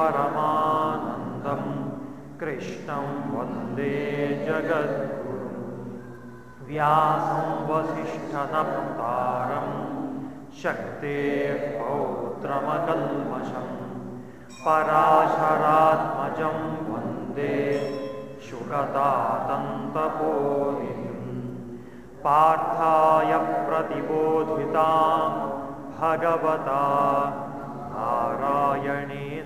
परमानन्दं कृष्णं वंदे जगद्गुरुं व्यासं वसिष्ठनप्तारं शक्तेः पौत्रमकल्मषं पराशरात्मजं वंदे शुकतातन्तपोनिधिं पार्थाय प्रतिबोधितां भगवता नारायणेन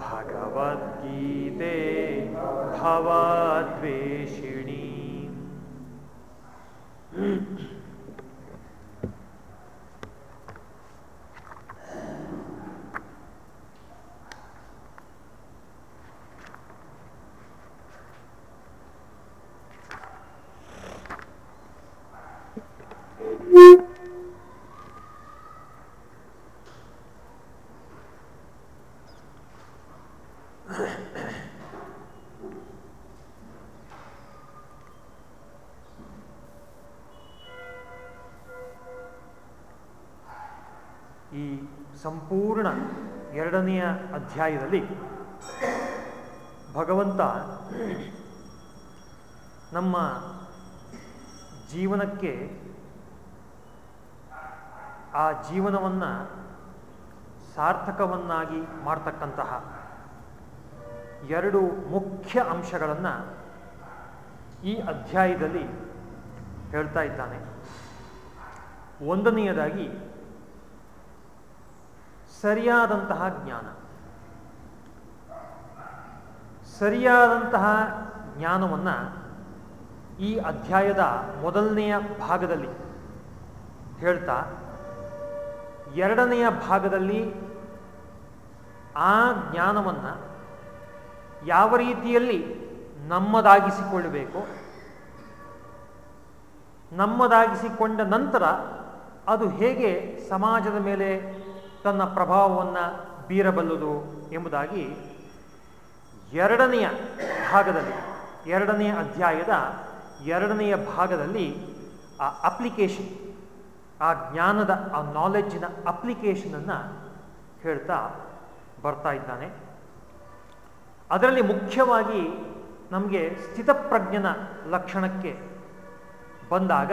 भगवद्गीते भवद्वेषिणी। ಸಂಪೂರ್ಣ ಎರಡನೆಯ ಅಧ್ಯಾಯದಲ್ಲಿ ಭಗವಂತ ನಮ್ಮ ಜೀವನಕ್ಕೆ ಆ ಜೀವನವನ್ನು ಸಾರ್ಥಕವನ್ನಾಗಿ ಮಾಡ್ತಕ್ಕಂತಹ ಎರಡು ಮುಖ್ಯ ಅಂಶಗಳನ್ನು ಈ ಅಧ್ಯಾಯದಲ್ಲಿ ಹೇಳ್ತಾ ಇದ್ದಾನೆ. ಒಂದನೆಯದಾಗಿ ಸರಿಯಾದಂತಹ ಜ್ಞಾನ. ಸರಿಯಾದಂತಹ ಜ್ಞಾನವನ್ನು ಈ ಅಧ್ಯಾಯದ ಮೊದಲನೆಯ ಭಾಗದಲ್ಲಿ ಹೇಳ್ತಾ, ಎರಡನೆಯ ಭಾಗದಲ್ಲಿ ಆ ಜ್ಞಾನವನ್ನು ಯಾವ ರೀತಿಯಲ್ಲಿ ನಮ್ಮದಾಗಿಸಿಕೊಳ್ಳಬೇಕು, ನಮ್ಮದಾಗಿಸಿಕೊಂಡ ನಂತರ ಅದು ಹೇಗೆ ಸಮಾಜದ ಮೇಲೆ ತನ್ನ ಪ್ರಭಾವವನ್ನು ಬೀರಬಲ್ಲದು ಎಂಬುದಾಗಿ ಎರಡನೆಯ ಭಾಗದಲ್ಲಿ, ಎರಡನೆಯ ಅಧ್ಯಾಯದ ಎರಡನೆಯ ಭಾಗದಲ್ಲಿ ಆ ಅಪ್ಲಿಕೇಶನ್ ಆ ಜ್ಞಾನದ, ಆ ನಾಲೆಡ್ಜಿನ ಅಪ್ಲಿಕೇಶನನ್ನು ಹೇಳ್ತಾ ಬರ್ತಾ ಇದ್ದಾನೆ. ಅದರಲ್ಲಿ ಮುಖ್ಯವಾಗಿ ನಮಗೆ ಸ್ಥಿತಪ್ರಜ್ಞನ ಲಕ್ಷಣಕ್ಕೆ ಬಂದಾಗ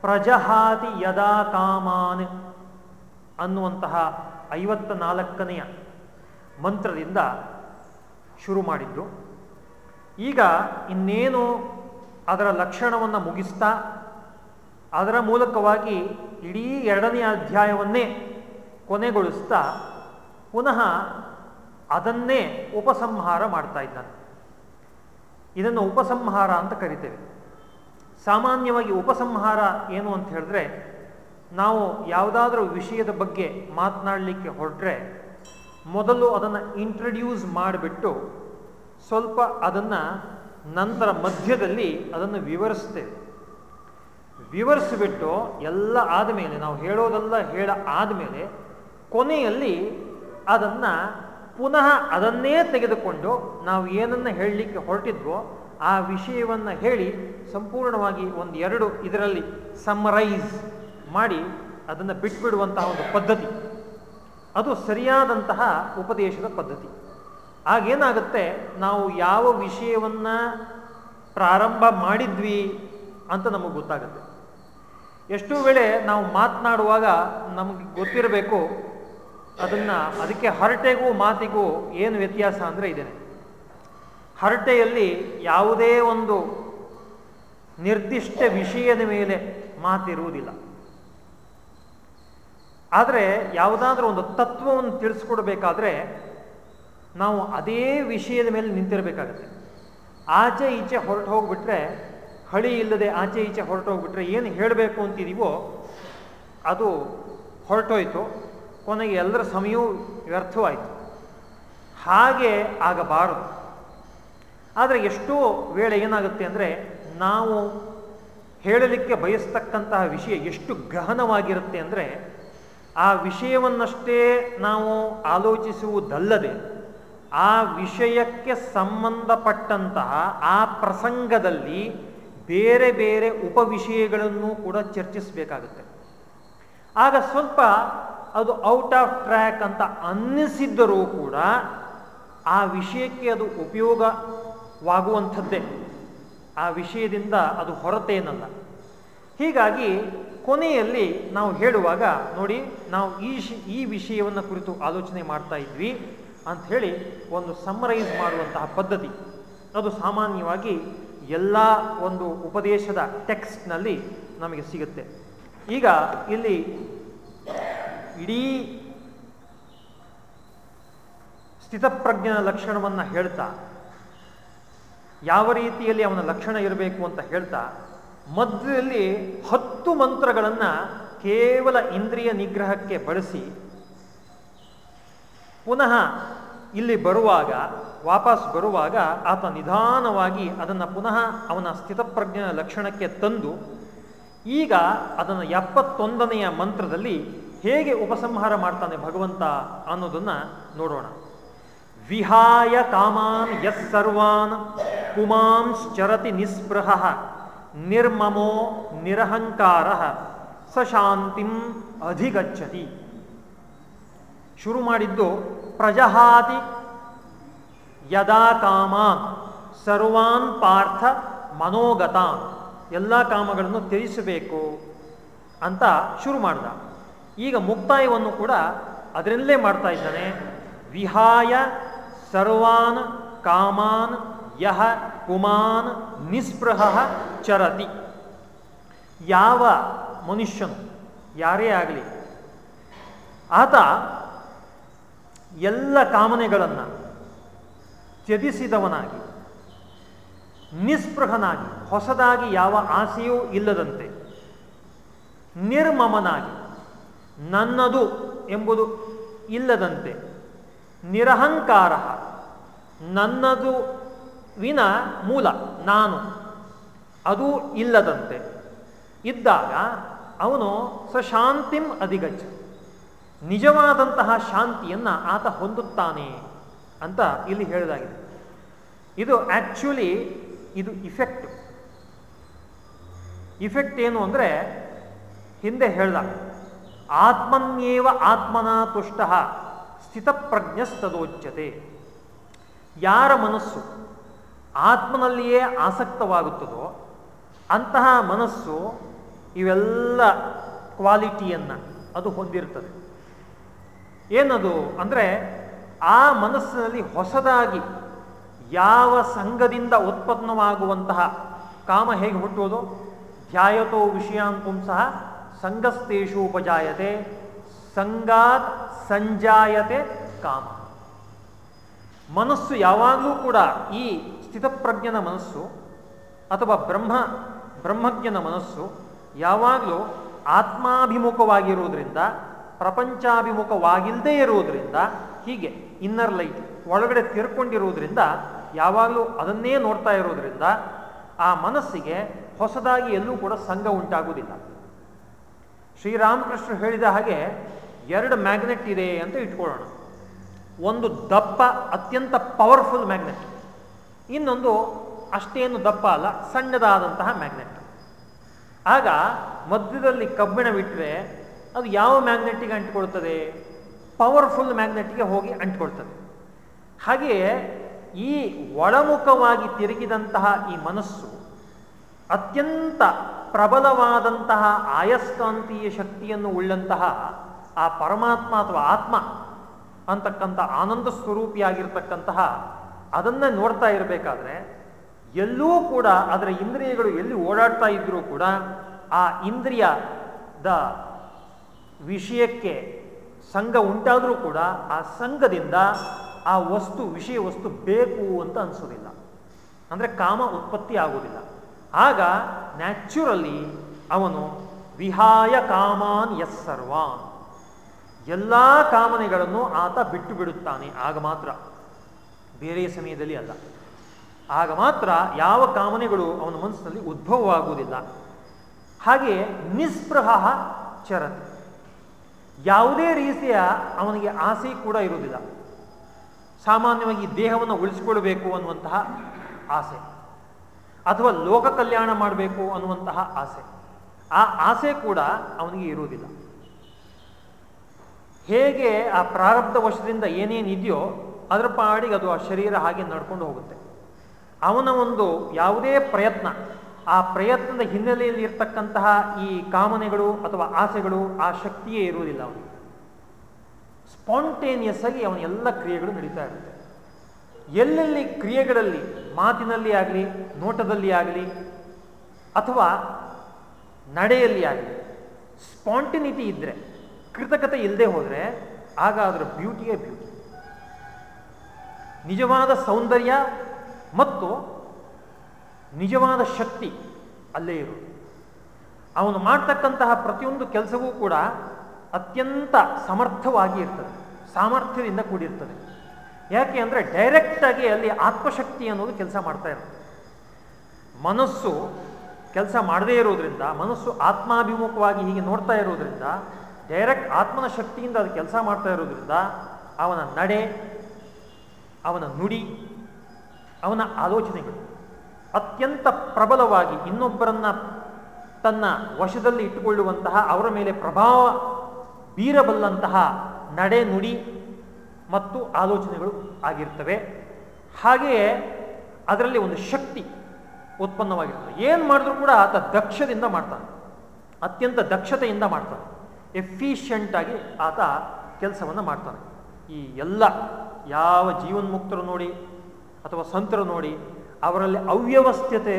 ಪ್ರಜಹಾತಿ ಯದಾ ಕಾಮಾನ್ ಅನ್ನುವಂತಹ ಐವತ್ತ ನಾಲ್ಕನೆಯ ಮಂತ್ರದಿಂದ ಶುರು ಮಾಡಿದ್ದು ಈಗ ಇನ್ನೇನು ಅದರ ಲಕ್ಷಣವನ್ನು ಮುಗಿಸ್ತಾ, ಅದರ ಮೂಲಕವಾಗಿ ಇಡೀ ಎರಡನೆಯ ಅಧ್ಯಾಯವನ್ನೇ ಕೊನೆಗೊಳಿಸ್ತಾ, ಪುನಃ ಅದನ್ನೇ ಉಪಸಂಹಾರ ಮಾಡ್ತಾ ಇದ್ದಾನೆ. ಇದನ್ನು ಉಪಸಂಹಾರ ಅಂತ ಕರಿತೇವೆ. ಸಾಮಾನ್ಯವಾಗಿ ಉಪಸಂಹಾರ ಏನು ಅಂತ ಹೇಳಿದ್ರೆ ನಾವು ಯಾವುದಾದ್ರೂ ವಿಷಯದ ಬಗ್ಗೆ ಮಾತನಾಡಲಿಕ್ಕೆ ಹೊರಟ್ರೆ ಮೊದಲು ಅದನ್ನು ಇಂಟ್ರಡ್ಯೂಸ್ ಮಾಡಿಬಿಟ್ಟು ಸ್ವಲ್ಪ ಅದನ್ನು ನಂತರ ಮಧ್ಯದಲ್ಲಿ ಅದನ್ನು ವಿವರಿಸ್ತೇವೆ. ವಿವರಿಸಿಬಿಟ್ಟು ಎಲ್ಲ ಆದಮೇಲೆ, ನಾವು ಹೇಳೋದೆಲ್ಲ ಹೇಳ ಆದಮೇಲೆ ಕೊನೆಯಲ್ಲಿ ಅದನ್ನು ಪುನಃ ಅದನ್ನೇ ತೆಗೆದುಕೊಂಡು ನಾವು ಏನನ್ನು ಹೇಳಲಿಕ್ಕೆ ಹೊರಟಿದ್ವೋ ಆ ವಿಷಯವನ್ನು ಹೇಳಿ ಸಂಪೂರ್ಣವಾಗಿ ಒಂದು ಎರಡು ಇದರಲ್ಲಿ ಸಮ್ಮರೈಸ್ ಮಾಡಿ ಅದನ್ನು ಬಿಟ್ಬಿಡುವಂತಹ ಒಂದು ಪದ್ಧತಿ. ಅದು ಸರಿಯಾದಂತಹ ಉಪದೇಶದ ಪದ್ಧತಿ. ಆಗೇನಾಗುತ್ತೆ ನಾವು ಯಾವ ವಿಷಯವನ್ನು ಪ್ರಾರಂಭ ಮಾಡಿದ್ವಿ ಅಂತ ನಮಗೆ ಗೊತ್ತಾಗುತ್ತೆ. ಎಷ್ಟೋ ವೇಳೆ ನಾವು ಮಾತನಾಡುವಾಗ ನಮಗೆ ಗೊತ್ತಿರಬೇಕು, ಅದನ್ನು ಅದಕ್ಕೆ ಹರಟೆಗೂ ಮಾತಿಗೂ ಏನು ವ್ಯತ್ಯಾಸ ಅಂದರೆ ಇದೇನೆ. ಹರಟೆಯಲ್ಲಿ ಯಾವುದೇ ಒಂದು ನಿರ್ದಿಷ್ಟ ವಿಷಯದ ಮೇಲೆ ಮಾತಿರುವುದಿಲ್ಲ. ಆದರೆ ಯಾವುದಾದ್ರೂ ಒಂದು ತತ್ವವನ್ನು ತಿಳಿಸ್ಕೊಡ್ಬೇಕಾದ್ರೆ ನಾವು ಅದೇ ವಿಷಯದ ಮೇಲೆ ನಿಂತಿರಬೇಕಾಗತ್ತೆ. ಆಚೆ ಈಚೆ ಹೊರಟು ಹೋಗ್ಬಿಟ್ರೆ, ಹಳಿ ಇಲ್ಲದೆ ಆಚೆ ಈಚೆ ಹೊರಟು ಹೋಗ್ಬಿಟ್ರೆ ಏನು ಹೇಳಬೇಕು ಅಂತಿದೀವೋ ಅದು ಹೊರಟೋಯ್ತು. ಕೊನೆಗೆ ಎಲ್ಲರ ಸಮಯವೂ ವ್ಯರ್ಥವಾಯಿತು. ಹಾಗೆ ಆಗಬಾರದು. ಆದರೆ ಎಷ್ಟೋ ವೇಳೆ ಏನಾಗುತ್ತೆ ಅಂದರೆ, ನಾವು ಹೇಳಲಿಕ್ಕೆ ಬಯಸ್ತಕ್ಕಂತಹ ವಿಷಯ ಎಷ್ಟು ಗಹನವಾಗಿರುತ್ತೆ ಅಂದರೆ ಆ ವಿಷಯವನ್ನಷ್ಟೇ ನಾವು ಆಲೋಚಿಸುವುದಲ್ಲದೆ ಆ ವಿಷಯಕ್ಕೆ ಸಂಬಂಧಪಟ್ಟಂತಹ ಆ ಪ್ರಸಂಗದಲ್ಲಿ ಬೇರೆ ಬೇರೆ ಉಪವಿಷಯಗಳನ್ನು ಕೂಡ ಚರ್ಚಿಸಬೇಕಾಗುತ್ತೆ. ಆಗ ಸ್ವಲ್ಪ ಅದು ಔಟ್ ಆಫ್ ಟ್ರ್ಯಾಕ್ ಅಂತ ಅನ್ನಿಸಿದ್ದರೂ ಕೂಡ ಆ ವಿಷಯಕ್ಕೆ ಅದು ಉಪಯೋಗವಾಗುವಂಥದ್ದೇ. ಆ ವಿಷಯದಿಂದ ಅದು ಹೊರತೇನಲ್ಲ. ಹೀಗಾಗಿ ಕೊನೆಯಲ್ಲಿ ನಾವು ಹೇಳುವಾಗ ನೋಡಿ, ನಾವು ಈ ಈ ವಿಷಯವನ್ನು ಕುರಿತು ಆಲೋಚನೆ ಮಾಡ್ತಾ ಇದ್ವಿ ಹೇಳಿ ಒಂದು ಸಮ್ಮರೈಸ್ ಮಾಡುವಂತಹ ಪದ್ಧತಿ. ಅದು ಸಾಮಾನ್ಯವಾಗಿ ಎಲ್ಲ ಒಂದು ಉಪದೇಶದ ಟೆಕ್ಸ್ಟ್ನಲ್ಲಿ ನಮಗೆ ಸಿಗುತ್ತೆ. ಈಗ ಇಲ್ಲಿ ಇಡೀ ಸ್ಥಿತಪ್ರಜ್ಞನ ಲಕ್ಷಣವನ್ನು ಹೇಳ್ತಾ, ಯಾವ ರೀತಿಯಲ್ಲಿ ಅವನ ಲಕ್ಷಣ ಇರಬೇಕು ಅಂತ ಹೇಳ್ತಾ ಮಧ್ಯದಲ್ಲಿ ಹತ್ತು ಮಂತ್ರಗಳನ್ನು ಕೇವಲ ಇಂದ್ರಿಯ ನಿಗ್ರಹಕ್ಕೆ ಬಳಸಿ ಪುನಃ ಇಲ್ಲಿ ಬರುವಾಗ, ವಾಪಸ್ ಬರುವಾಗ ಆತ ನಿಧಾನವಾಗಿ ಅದನ್ನು ಪುನಃ ಅವನ ಸ್ಥಿತಪ್ರಜ್ಞನ ಲಕ್ಷಣಕ್ಕೆ ತಂದು, ಈಗ ಅದನ್ನು ಎಪ್ಪತ್ತೊಂದನೆಯ ಮಂತ್ರದಲ್ಲಿ ಹೇಗೆ ಉಪಸಂಹಾರ ಮಾಡ್ತಾನೆ ಭಗವಂತ ಅನ್ನೋದನ್ನು ನೋಡೋಣ. ವಿಹಾಯ ಕಾಮಾನ್ ಯಸ್ ಸರ್ವಾನ್ ಪುಮಾಂಶ್ಚರತಿ ನಿಸ್ಪೃಹ. ನಿರ್ಮಮೋ ನಿರಹಂಕಾರ ಸ ಶಾಂತಿಂ ಅಧಿಗಚ್ಚತಿ. ಶುರು ಮಾಡಿದ್ದು ಪ್ರಜಹಾತಿ ಯದಾ ಕಾಮಾನ್ ಸರ್ವಾನ್ ಪಾರ್ಥ ಮನೋಗತಾನ್ ಎಲ್ಲ ಕಾಮಗಳನ್ನು ತ್ಯಜಿಸಬೇಕು ಅಂತ ಶುರು ಮಾಡ್ದ ಈಗ ಮುಕ್ತಾಯವನ್ನು ಕೂಡ ಅದರಲ್ಲೇ ಮಾಡ್ತಾ ಇದ್ದಾನೆ. ವಿಹಾಯ ಸರ್ವಾನ್ ಕಾಮಾನ್ ಯಹ ಕುಮಾನ್ ನಿಸ್ಪೃಹ ಚರತಿ. ಯಾವ ಮನುಷ್ಯನು, ಯಾರೇ ಆಗಲಿ, ಆತ ಎಲ್ಲ ಕಾಮನೆಗಳನ್ನು ತ್ಯಜಿಸಿದವನಾಗಿ, ನಿಸ್ಪೃಹನಾಗಿ, ಹೊಸದಾಗಿ ಯಾವ ಆಸೆಯೂ ಇಲ್ಲದಂತೆ ನಿರ್ಮಮನಾಗಿ, ನನ್ನದು ಎಂಬುದು ಇಲ್ಲದಂತೆ, ನಿರಹಂಕಾರ, ನನ್ನದು ವಿನ ಮೂಲ, ನಾನು. ಅದು ಇಲ್ಲದಂತೆ. ಇದ್ದಾಗ ಅವನು ಸಶಾಂತಿಂ ಅಧಿಗಚ್ಚ. ನಿಜವಾದಂತಹ ಶಾಂತಿಯನ್ನು ಆತ ಹೊಂದುತ್ತಾನೆ ಅಂತ ಇಲ್ಲಿ ಹೇಳಿದಾಗಿದೆ ಇದು ಆ್ಯಕ್ಚುಲಿ ಇದು ಇಫೆಕ್ಟ್ ಇಫೆಕ್ಟ್ ಏನು ಅಂದರೆ ಹಿಂದೆ ಹೇಳ್ದ ಆತ್ಮನ್ಯೇವ ಆತ್ಮನ ತುಷ್ಟ ಸ್ಥಿತಪ್ರಜ್ಞಸ್ತದೋಚ್ಯತೆ. ಯಾರ ಮನಸ್ಸು ಆತ್ಮನಲ್ಲಿಯೇ ಆಸಕ್ತವಾಗುತ್ತದೋ ಅಂತಹ ಮನಸ್ಸು ಇವೆಲ್ಲ ಕ್ವಾಲಿಟಿಯನ್ನು ಅದು ಹೊಂದಿರ್ತದೆ ಏನದು ಅಂದರೆ ಆ ಮನಸ್ಸಿನಲ್ಲಿ ಹೊಸದಾಗಿ ಯಾವ ಸಂಘದಿಂದ ಉತ್ಪನ್ನವಾಗುವಂತಹ ಕಾಮ ಹೇಗೆ ಹುಟ್ಟುವುದು? ಧ್ಯಾಯತೋ ವಿಷಯಾಂಪುಂಸಃ ಸಂಘಸ್ಥೇಶು ಉಪಜಾಯತೆ ಸಂಗಾತ್ ಸಂಜಾಯತೆ ಕಾಮ. ಮನಸ್ಸು ಯಾವಾಗಲೂ ಕೂಡ ಈ ಸ್ಥಿತಪ್ರಜ್ಞನ ಮನಸ್ಸು ಅಥವಾ ಬ್ರಹ್ಮ, ಬ್ರಹ್ಮಜ್ಞನ ಮನಸ್ಸು ಯಾವಾಗಲೂ ಆತ್ಮಾಭಿಮುಖವಾಗಿರುವುದರಿಂದ, ಪ್ರಪಂಚಾಭಿಮುಖವಾಗಿಲ್ಲದೇ ಇರುವುದರಿಂದ, ಹೀಗೆ ಇನ್ನರ್ ಲೈಟ್ ಒಳಗಡೆ ತಿರ್ಕೊಂಡಿರುವುದರಿಂದ, ಯಾವಾಗಲೂ ಅದನ್ನೇ ನೋಡ್ತಾ ಇರೋದ್ರಿಂದ ಆ ಮನಸ್ಸಿಗೆ ಹೊಸದಾಗಿ ಎಲ್ಲೂ ಕೂಡ ಸಂಘ ಉಂಟಾಗುವುದಿಲ್ಲ. ಶ್ರೀರಾಮಕೃಷ್ಣ ಹೇಳಿದ ಹಾಗೆ ಎರಡು ಮ್ಯಾಗ್ನೆಟ್ ಇದೆ ಅಂತ ಇಟ್ಕೊಳ್ಳೋಣ. ಒಂದು ದಪ್ಪ, ಅತ್ಯಂತ ಪವರ್ಫುಲ್ ಮ್ಯಾಗ್ನೆಟ್ ಇನ್ನೊಂದು ಅಷ್ಟೇನು ದಪ್ಪ ಅಲ್ಲ, ಸಣ್ಣದಾದಂತಹ ಮ್ಯಾಗ್ನೆಟ್ ಆಗ ಮಧ್ಯದಲ್ಲಿ ಕಬ್ಬಿಣವಿಟ್ಟರೆ ಅದು ಯಾವ ಮ್ಯಾಗ್ನೆಟಿಗೆ ಅಂಟಿಕೊಳ್ತದೆ? ಪವರ್ಫುಲ್ ಮ್ಯಾಗ್ನೆಟ್ಗೆ ಹೋಗಿ ಅಂಟಿಕೊಳ್ತದೆ. ಹಾಗೆಯೇ ಈ ಒಳಮುಖವಾಗಿ ತಿರುಗಿದಂತಹ ಈ ಮನಸ್ಸು ಅತ್ಯಂತ ಪ್ರಬಲವಾದಂತಹ ಆಯಸ್ಕಾಂತೀಯ ಶಕ್ತಿಯನ್ನು ಉಳ್ಳಂತಹ ಆ ಪರಮಾತ್ಮ ಅಥವಾ ಆತ್ಮ ಅಂತಕ್ಕಂಥ ಆನಂದ ಸ್ವರೂಪಿಯಾಗಿರ್ತಕ್ಕಂತಹ ಅದನ್ನ ನೋಡ್ತಾ ಇರಬೇಕಾದ್ರೆ ಎಲ್ಲೂ ಕೂಡ ಅದರ ಇಂದ್ರಿಯಗಳು ಎಲ್ಲಿ ಓಡಾಡ್ತಾ ಇದ್ರೂ ಕೂಡ ಆ ಇಂದ್ರಿಯದ ವಿಷಯಕ್ಕೆ ಸಂಘ ಉಂಟಾದರೂ ಕೂಡ ಆ ಸಂಘದಿಂದ ಆ ವಸ್ತು, ವಿಷಯ ವಸ್ತು ಬೇಕು ಅಂತ ಅನಿಸೋದಿಲ್ಲ. ಅಂದರೆ ಕಾಮ ಉತ್ಪತ್ತಿ ಆಗೋದಿಲ್ಲ. ಆಗ ನ್ಯಾಚುರಲಿ ಅವನು ವಿಹಾಯ ಕಾಮಾನ್ ಎಸ್ ಸರ್ವಾನ್. ಎಲ್ಲ ಕಾಮನೆಗಳನ್ನು ಆತ ಬಿಟ್ಟು ಬಿಡುತ್ತಾನೆ, ಆಗ ಮಾತ್ರ. ಬೇರೆ ಸಮಯದಲ್ಲಿ ಅಲ್ಲ. ಆಗ ಮಾತ್ರ ಯಾವ ಕಾಮನೆಗಳು ಅವನ ಮನಸ್ಸಿನಲ್ಲಿ ಉದ್ಭವವಾಗುವುದಿಲ್ಲ. ಹಾಗೆ ನಿಸ್ಪೃಹ ಚರತೆ. ಯಾವುದೇ ರೀತಿಯ ಅವನಿಗೆ ಆಸೆ ಕೂಡ ಇರುವುದಿಲ್ಲ. ಸಾಮಾನ್ಯವಾಗಿ ದೇಹವನ್ನು ಉಳಿಸಿಕೊಳ್ಳಬೇಕು ಅನ್ನುವಂತಹ ಆಸೆ. ಅಥವಾ ಲೋಕ ಕಲ್ಯಾಣ ಮಾಡಬೇಕು ಅನ್ನುವಂತಹ ಆಸೆ. ಆ ಆಸೆ ಕೂಡ ಅವನಿಗೆ ಇರುವುದಿಲ್ಲ. ಹೇಗೆ ಆ ಪ್ರಾರಬ್ಧ ವಶದಿಂದ ಏನೇನಿದೆಯೋ ಅದರ ಪಾಡಿಗೆ ಅದು ಆ ಶರೀರ ಹಾಗೆ ನಡ್ಕೊಂಡು ಹೋಗುತ್ತೆ. ಅವನ ಒಂದು ಯಾವುದೇ ಪ್ರಯತ್ನ, ಆ ಪ್ರಯತ್ನದ ಹಿನ್ನೆಲೆಯಲ್ಲಿ ಇರ್ತಕ್ಕಂತಹ ಈ ಕಾಮನೆಗಳು ಅಥವಾ ಆಸೆಗಳು ಆ ಶಕ್ತಿಯೇ ಇರುವುದಿಲ್ಲ ಅವನು ಸ್ಪಾಂಟೇನಿಯಸ್ ಆಗಿ ಅವನ ಎಲ್ಲ ಕ್ರಿಯೆಗಳು ನಡೀತಾ ಇರುತ್ತೆ. ಎಲ್ಲೆಲ್ಲಿ ಕ್ರಿಯೆಗಳಲ್ಲಿ, ಮಾತಿನಲ್ಲಿ ಆಗಲಿ, ನೋಟದಲ್ಲಿ ಆಗಲಿ ಅಥವಾ ನಡೆಯಲ್ಲಿ ಆಗಲಿ ಸ್ಪಾಂಟಿನಿಟಿ ಇದ್ದರೆ ಕೃತಕತೆ ಇಲ್ಲದೆ ಹೋದರೆ, ಆಗ ಅದರ ಬ್ಯೂಟಿಯೇ ಬ್ಯೂಟಿ ನಿಜವಾದ ಸೌಂದರ್ಯ ಮತ್ತು ನಿಜವಾದ ಶಕ್ತಿ ಅಲ್ಲೇ ಇರುವುದು ಅವನು ಮಾಡ್ತಕ್ಕಂತಹ ಪ್ರತಿಯೊಂದು ಕೆಲಸವೂ ಕೂಡ ಅತ್ಯಂತ ಸಮರ್ಥವಾಗಿ ಇರ್ತದೆ, ಸಾಮರ್ಥ್ಯದಿಂದ ಕೂಡಿರ್ತದೆ. ಯಾಕೆ ಅಂದರೆ ಡೈರೆಕ್ಟಾಗಿ ಅಲ್ಲಿ ಆತ್ಮಶಕ್ತಿ ಅನ್ನೋದು ಕೆಲಸ ಮಾಡ್ತಾ ಇರುತ್ತೆ. ಮನಸ್ಸು ಕೆಲಸ ಮಾಡದೇ ಇರೋದ್ರಿಂದ, ಮನಸ್ಸು ಆತ್ಮಾಭಿಮುಖವಾಗಿ ಹೀಗೆ ನೋಡ್ತಾ ಇರೋದ್ರಿಂದ ಡೈರೆಕ್ಟ್ ಆತ್ಮನ ಶಕ್ತಿಯಿಂದ ಅದು ಕೆಲಸ ಮಾಡ್ತಾ ಇರೋದ್ರಿಂದ, ಅವನ ನಡೆ ಅವನ ನುಡಿ, ಅವನ ಆಲೋಚನೆಗಳು ಅತ್ಯಂತ ಪ್ರಬಲವಾಗಿ ಇನ್ನೊಬ್ಬರನ್ನ ತನ್ನ ವಶದಲ್ಲಿ ಇಟ್ಟುಕೊಳ್ಳುವಂತಹ ಅವರ ಮೇಲೆ ಪ್ರಭಾವ ಬೀರಬಲ್ಲಂತಹ ನಡೆ ನುಡಿ ಮತ್ತು ಆಲೋಚನೆಗಳು ಆಗಿರ್ತವೆ. ಹಾಗೆಯೇ ಅದರಲ್ಲಿ ಒಂದು ಶಕ್ತಿ ಉತ್ಪನ್ನವಾಗಿರ್ತದೆ. ಏನು ಮಾಡಿದ್ರೂ ಕೂಡ ಆತ ದಕ್ಷದಿಂದ ಮಾಡ್ತಾನೆ. ಅತ್ಯಂತ ದಕ್ಷತೆಯಿಂದ ಮಾಡ್ತಾನೆ. ಎಫಿಷಿಯಂಟ್ ಆಗಿ ಆತ ಕೆಲಸವನ್ನು ಮಾಡ್ತಾನೆ. ಈ ಎಲ್ಲ ಯಾವ ಜೀವನ್ಮುಕ್ತರು ನೋಡಿ ಅಥವಾ ಸಂತರು ನೋಡಿ ಅವರಲ್ಲಿ ಅವ್ಯವಸ್ಥತೆ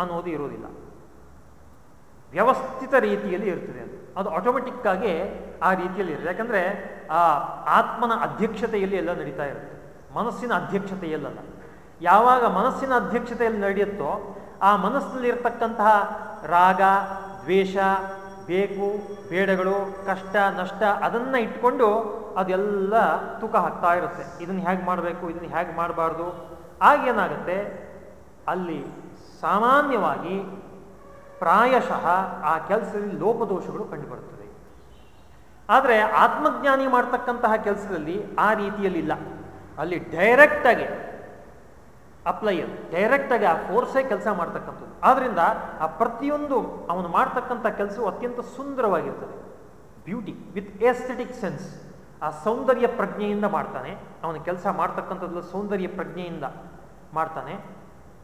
ಅನ್ನೋದು ಇರೋದಿಲ್ಲ ವ್ಯವಸ್ಥಿತ ರೀತಿಯಲ್ಲಿ ಇರ್ತದೆ ಅದು. ಅದು ಆಟೋಮೆಟಿಕ್ ಆಗಿ ಆ ರೀತಿಯಲ್ಲಿ ಇರುತ್ತೆ ಯಾಕಂದ್ರೆ ಆ ಆತ್ಮನ ಅಧ್ಯಕ್ಷತೆಯಲ್ಲಿ ಎಲ್ಲ ನಡೀತಾ ಇರುತ್ತೆ. ಮನಸ್ಸಿನ ಅಧ್ಯಕ್ಷತೆಯಲ್ಲ ಯಾವಾಗ ಮನಸ್ಸಿನ ಅಧ್ಯಕ್ಷತೆಯಲ್ಲಿ ನಡೆಯುತ್ತೋ ಆ ಮನಸ್ಸಿನಲ್ಲಿರ್ತಕ್ಕಂತಹ ರಾಗ, ದ್ವೇಷ ಬೇಕು, ಬೇಡಗಳು, ಕಷ್ಟ, ನಷ್ಟ ಅದನ್ನು ಇಟ್ಕೊಂಡು ಅದೆಲ್ಲ ತೂಕ ಹಾಕ್ತಾ ಇರುತ್ತೆ. ಇದನ್ನು ಹೇಗೆ ಮಾಡಬೇಕು, ಇದನ್ನು ಹೇಗೆ ಮಾಡಬಾರ್ದು? ಆಗೇನಾಗುತ್ತೆ ಅಲ್ಲಿ ಸಾಮಾನ್ಯವಾಗಿ ಪ್ರಾಯಶಃ ಆ ಕೆಲಸದಲ್ಲಿ ಲೋಪದೋಷಗಳು ಕಂಡುಬರುತ್ತದೆ. ಆದರೆ ಆತ್ಮಜ್ಞಾನಿ ಮಾಡ್ತಕ್ಕಂತಹ ಕೆಲಸದಲ್ಲಿ ಆ ರೀತಿಯಲ್ಲಿಲ್ಲ. ಅಲ್ಲಿ ಡೈರೆಕ್ಟ್ ಆಗಿ ಅಪ್ಲೈಯರ್ ಡೈರೆಕ್ಟ್ ಆಗಿ ಆ ಫೋರ್ಸೇ ಕೆಲಸ ಮಾಡ್ತಕ್ಕಂಥದ್ದು. ಆದ್ರಿಂದ ಆ ಪ್ರತಿಯೊಂದು ಅವನು ಮಾಡ್ತಕ್ಕಂಥ ಕೆಲಸವು ಅತ್ಯಂತ ಸುಂದರವಾಗಿರ್ತದೆ. ಬ್ಯೂಟಿ ವಿತ್ ಎಸ್ಥೆಟಿಕ್ ಸೆನ್ಸ್ ಆ ಸೌಂದರ್ಯ ಪ್ರಜ್ಞೆಯಿಂದ ಮಾಡ್ತಾನೆ. ಅವನ ಕೆಲಸ ಮಾಡ್ತಕ್ಕಂಥದ್ದು ಸೌಂದರ್ಯ ಪ್ರಜ್ಞೆಯಿಂದ ಮಾಡ್ತಾನೆ.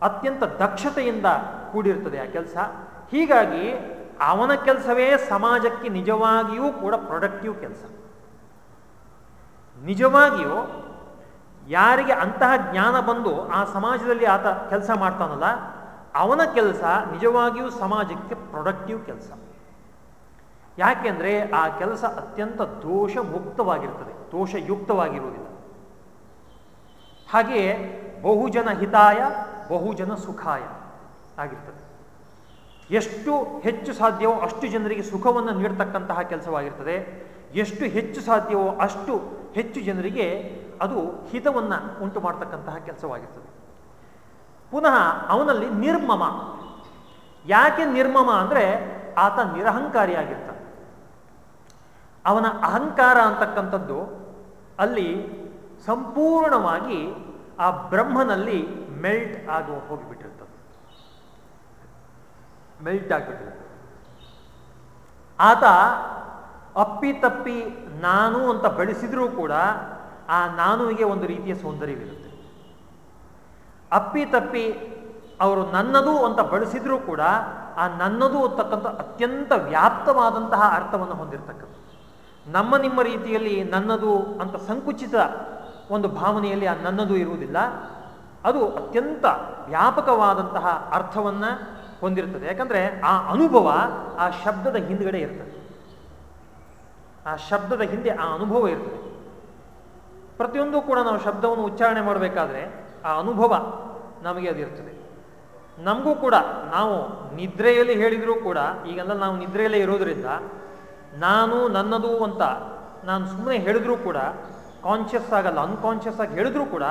ಅತ್ಯಂತ ದಕ್ಷತೆಯಿಂದ ಕೂಡಿರ್ತದೆ ಆ ಕೆಲಸ. ಹೀಗಾಗಿ ಅವನ ಕೆಲಸವೇ ಸಮಾಜಕ್ಕೆ ನಿಜವಾಗಿಯೂ ಕೂಡ ಪ್ರೊಡಕ್ಟಿವ್ ಕೆಲಸ. ನಿಜವಾಗಿಯೂ ಯಾರಿಗೆ ಅಂತಹ ಜ್ಞಾನ ಬಂದು ಆ ಸಮಾಜದಲ್ಲಿ ಆತ ಕೆಲಸ ಮಾಡ್ತಾನಲ್ಲ, ಅವನ ಕೆಲಸ ನಿಜವಾಗಿಯೂ ಸಮಾಜಕ್ಕೆ ಪ್ರೊಡಕ್ಟಿವ್ ಕೆಲಸ. ಯಾಕೆಂದರೆ ಆ ಕೆಲಸ ಅತ್ಯಂತ ದೋಷ ಮುಕ್ತವಾಗಿರ್ತದೆ ದೋಷಯುಕ್ತವಾಗಿರುವುದಿಲ್ಲ. ಹಾಗೆಯೇ ಬಹುಜನ ಹಿತಾಯ, ಬಹುಜನ ಸುಖಾಯ ಆಗಿರ್ತದೆ. ಎಷ್ಟು ಹೆಚ್ಚು ಸಾಧ್ಯವೋ ಅಷ್ಟು ಜನರಿಗೆ ಸುಖವನ್ನು ನೀಡತಕ್ಕಂತಹ ಕೆಲಸವಾಗಿರ್ತದೆ. ಎಷ್ಟು ಹೆಚ್ಚು ಸಾಧ್ಯವೋ ಅಷ್ಟು ಹೆಚ್ಚು ಜನರಿಗೆ ಅದು ಹಿತವನ್ನು ಉಂಟು ಮಾಡತಕ್ಕಂತಹ ಕೆಲಸವಾಗಿರ್ತದೆ. ಪುನಃ ಅವನಲ್ಲಿ ನಿರ್ಮಮ. ಯಾಕೆ ನಿರ್ಮಮ ಅಂದರೆ ಆತ ನಿರಹಂಕಾರಿಯಾಗಿರ್ತಾನೆ ಅವನ ಅಹಂಕಾರ ಅಂತಕ್ಕಂಥದ್ದು ಅಲ್ಲಿ ಸಂಪೂರ್ಣವಾಗಿ ಆ ಬ್ರಹ್ಮನಲ್ಲಿ ಮೆಲ್ಟ್ ಆಗಿ ಹೋಗಿಬಿಟ್ಟಿರ್ತದೆ. ಮೆಲ್ಟ್ ಆಗಿಬಿಟ್ಟಿರ್ತದೆ ಆತ ಅಪ್ಪಿ ತಪ್ಪಿ ನಾನು ಅಂತ ಬೆಳೆಸಿದ್ರೂ ಕೂಡ ಆ ನಾನುವಿಗೆ ಒಂದು ರೀತಿಯ ಸೌಂದರ್ಯವಿರುತ್ತೆ. ಅಪ್ಪಿ ತಪ್ಪಿ ಅವರು ನನ್ನದು ಅಂತ ಬಳಸಿದ್ರೂ ಕೂಡ ಆ ನನ್ನದು ಅಂತಕ್ಕಂಥ ಅತ್ಯಂತ ವ್ಯಾಪ್ತವಾದಂತಹ ಅರ್ಥವನ್ನು ಹೊಂದಿರತಕ್ಕಂಥ ನಮ್ಮ ನಿಮ್ಮ ರೀತಿಯಲ್ಲಿ ನನ್ನದು ಅಂತ ಸಂಕುಚಿತ ಒಂದು ಭಾವನೆಯಲ್ಲಿ ಆ ನನ್ನದು ಇರುವುದಿಲ್ಲ. ಅದು ಅತ್ಯಂತ ವ್ಯಾಪಕವಾದಂತಹ ಅರ್ಥವನ್ನು ಹೊಂದಿರ್ತದೆ ಯಾಕಂದರೆ ಆ ಅನುಭವ ಆ ಶಬ್ದದ ಹಿಂದ್ಗಡೆ ಇರ್ತದೆ. ಆ ಶಬ್ದದ ಹಿಂದೆ ಆ ಅನುಭವ ಇರ್ತದೆ. ಪ್ರತಿಯೊಂದು ಕೂಡ ನಾವು ಶಬ್ದವನ್ನು ಉಚ್ಚಾರಣೆ ಮಾಡಬೇಕಾದ್ರೆ ಆ ಅನುಭವ ನಮಗೆ ಅದಿರ್ತದೆ ನಮಗೂ ಕೂಡ ನಾವು ನಿದ್ರೆಯಲ್ಲಿ ಹೇಳಿದರೂ ಕೂಡ ಈಗೆಲ್ಲ ನಾವು ನಿದ್ರೆಯಲ್ಲೇ ಇರೋದ್ರಿಂದ ನಾನು ನನ್ನದು ಅಂತ ನಾನು ಸುಮ್ಮನೆ ಹೇಳಿದ್ರೂ ಕೂಡ ಕಾನ್ಷಿಯಸ್ ಆಗಲ್ಲ ಅನ್ಕಾನ್ಷಿಯಸ್ ಆಗಿ ಹೇಳಿದ್ರೂ ಕೂಡ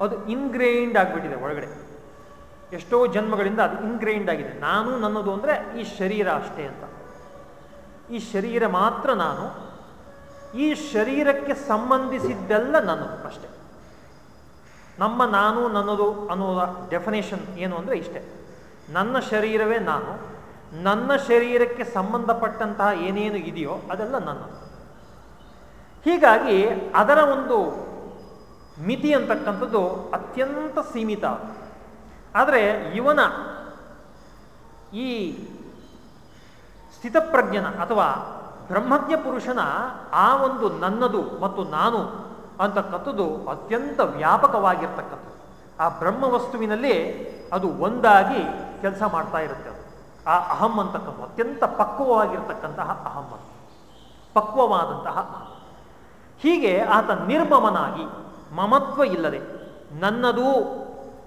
ಅದು ಇನ್ಗ್ರೈಂಡ್ ಆಗಿಬಿಟ್ಟಿದೆ ಒಳಗಡೆ. ಎಷ್ಟೋ ಜನ್ಮಗಳಿಂದ ಅದು ಇನ್ಗ್ರೈಂಡ್ ಆಗಿದೆ. ನಾನು ನನ್ನದು ಅಂದರೆ ಈ ಶರೀರ ಅಷ್ಟೇ ಅಂತ. ಈ ಶರೀರ ಮಾತ್ರ ನಾನು ಈ ಶರೀರಕ್ಕೆ ಸಂಬಂಧಿಸಿದ್ದೆಲ್ಲ ನನ್ನದು ಅಷ್ಟೇ. ನಮ್ಮ ನಾನು, ನನ್ನದು ಅನ್ನೋದ ಡೆಫಿನೇಷನ್ ಏನು ಅಂದರೆ ಇಷ್ಟೇ. ನನ್ನ ಶರೀರವೇ ನಾನು. ನನ್ನ ಶರೀರಕ್ಕೆ ಸಂಬಂಧಪಟ್ಟಂತಹ ಏನೇನು ಇದೆಯೋ ಅದೆಲ್ಲ ನನ್ನದು ಹೀಗಾಗಿ ಅದರ ಒಂದು ಮಿತಿ ಅಂತಕ್ಕಂಥದ್ದು ಅತ್ಯಂತ ಸೀಮಿತ. ಆದರೆ ಇವನ ಈ ಸ್ಥಿತಪ್ರಜ್ಞನ ಅಥವಾ ಬ್ರಹ್ಮಜ್ಞ ಪುರುಷನ ಆ ಒಂದು ನನ್ನದು ಮತ್ತು ನಾನು ಅಂತಕ್ಕಂಥದ್ದು ಅತ್ಯಂತ ವ್ಯಾಪಕವಾಗಿರ್ತಕ್ಕಂಥದ್ದು. ಆ ಬ್ರಹ್ಮ ವಸ್ತುವಿನಲ್ಲಿ ಅದು ಒಂದಾಗಿ ಕೆಲಸ ಮಾಡ್ತಾ ಇರುತ್ತೆ ಅದು. ಆ ಅಹಂ ಅಂತಕ್ಕಂಥ, ಅತ್ಯಂತ ಪಕ್ವವಾಗಿರ್ತಕ್ಕಂತಹ ಅಹಂ ಅಂತ ಪಕ್ವವಾದಂತಹ ಹೀಗೆ ಆತ ನಿರ್ಮಮನಾಗಿ, ಮಮತ್ವ ಇಲ್ಲದೆ, ನನ್ನದು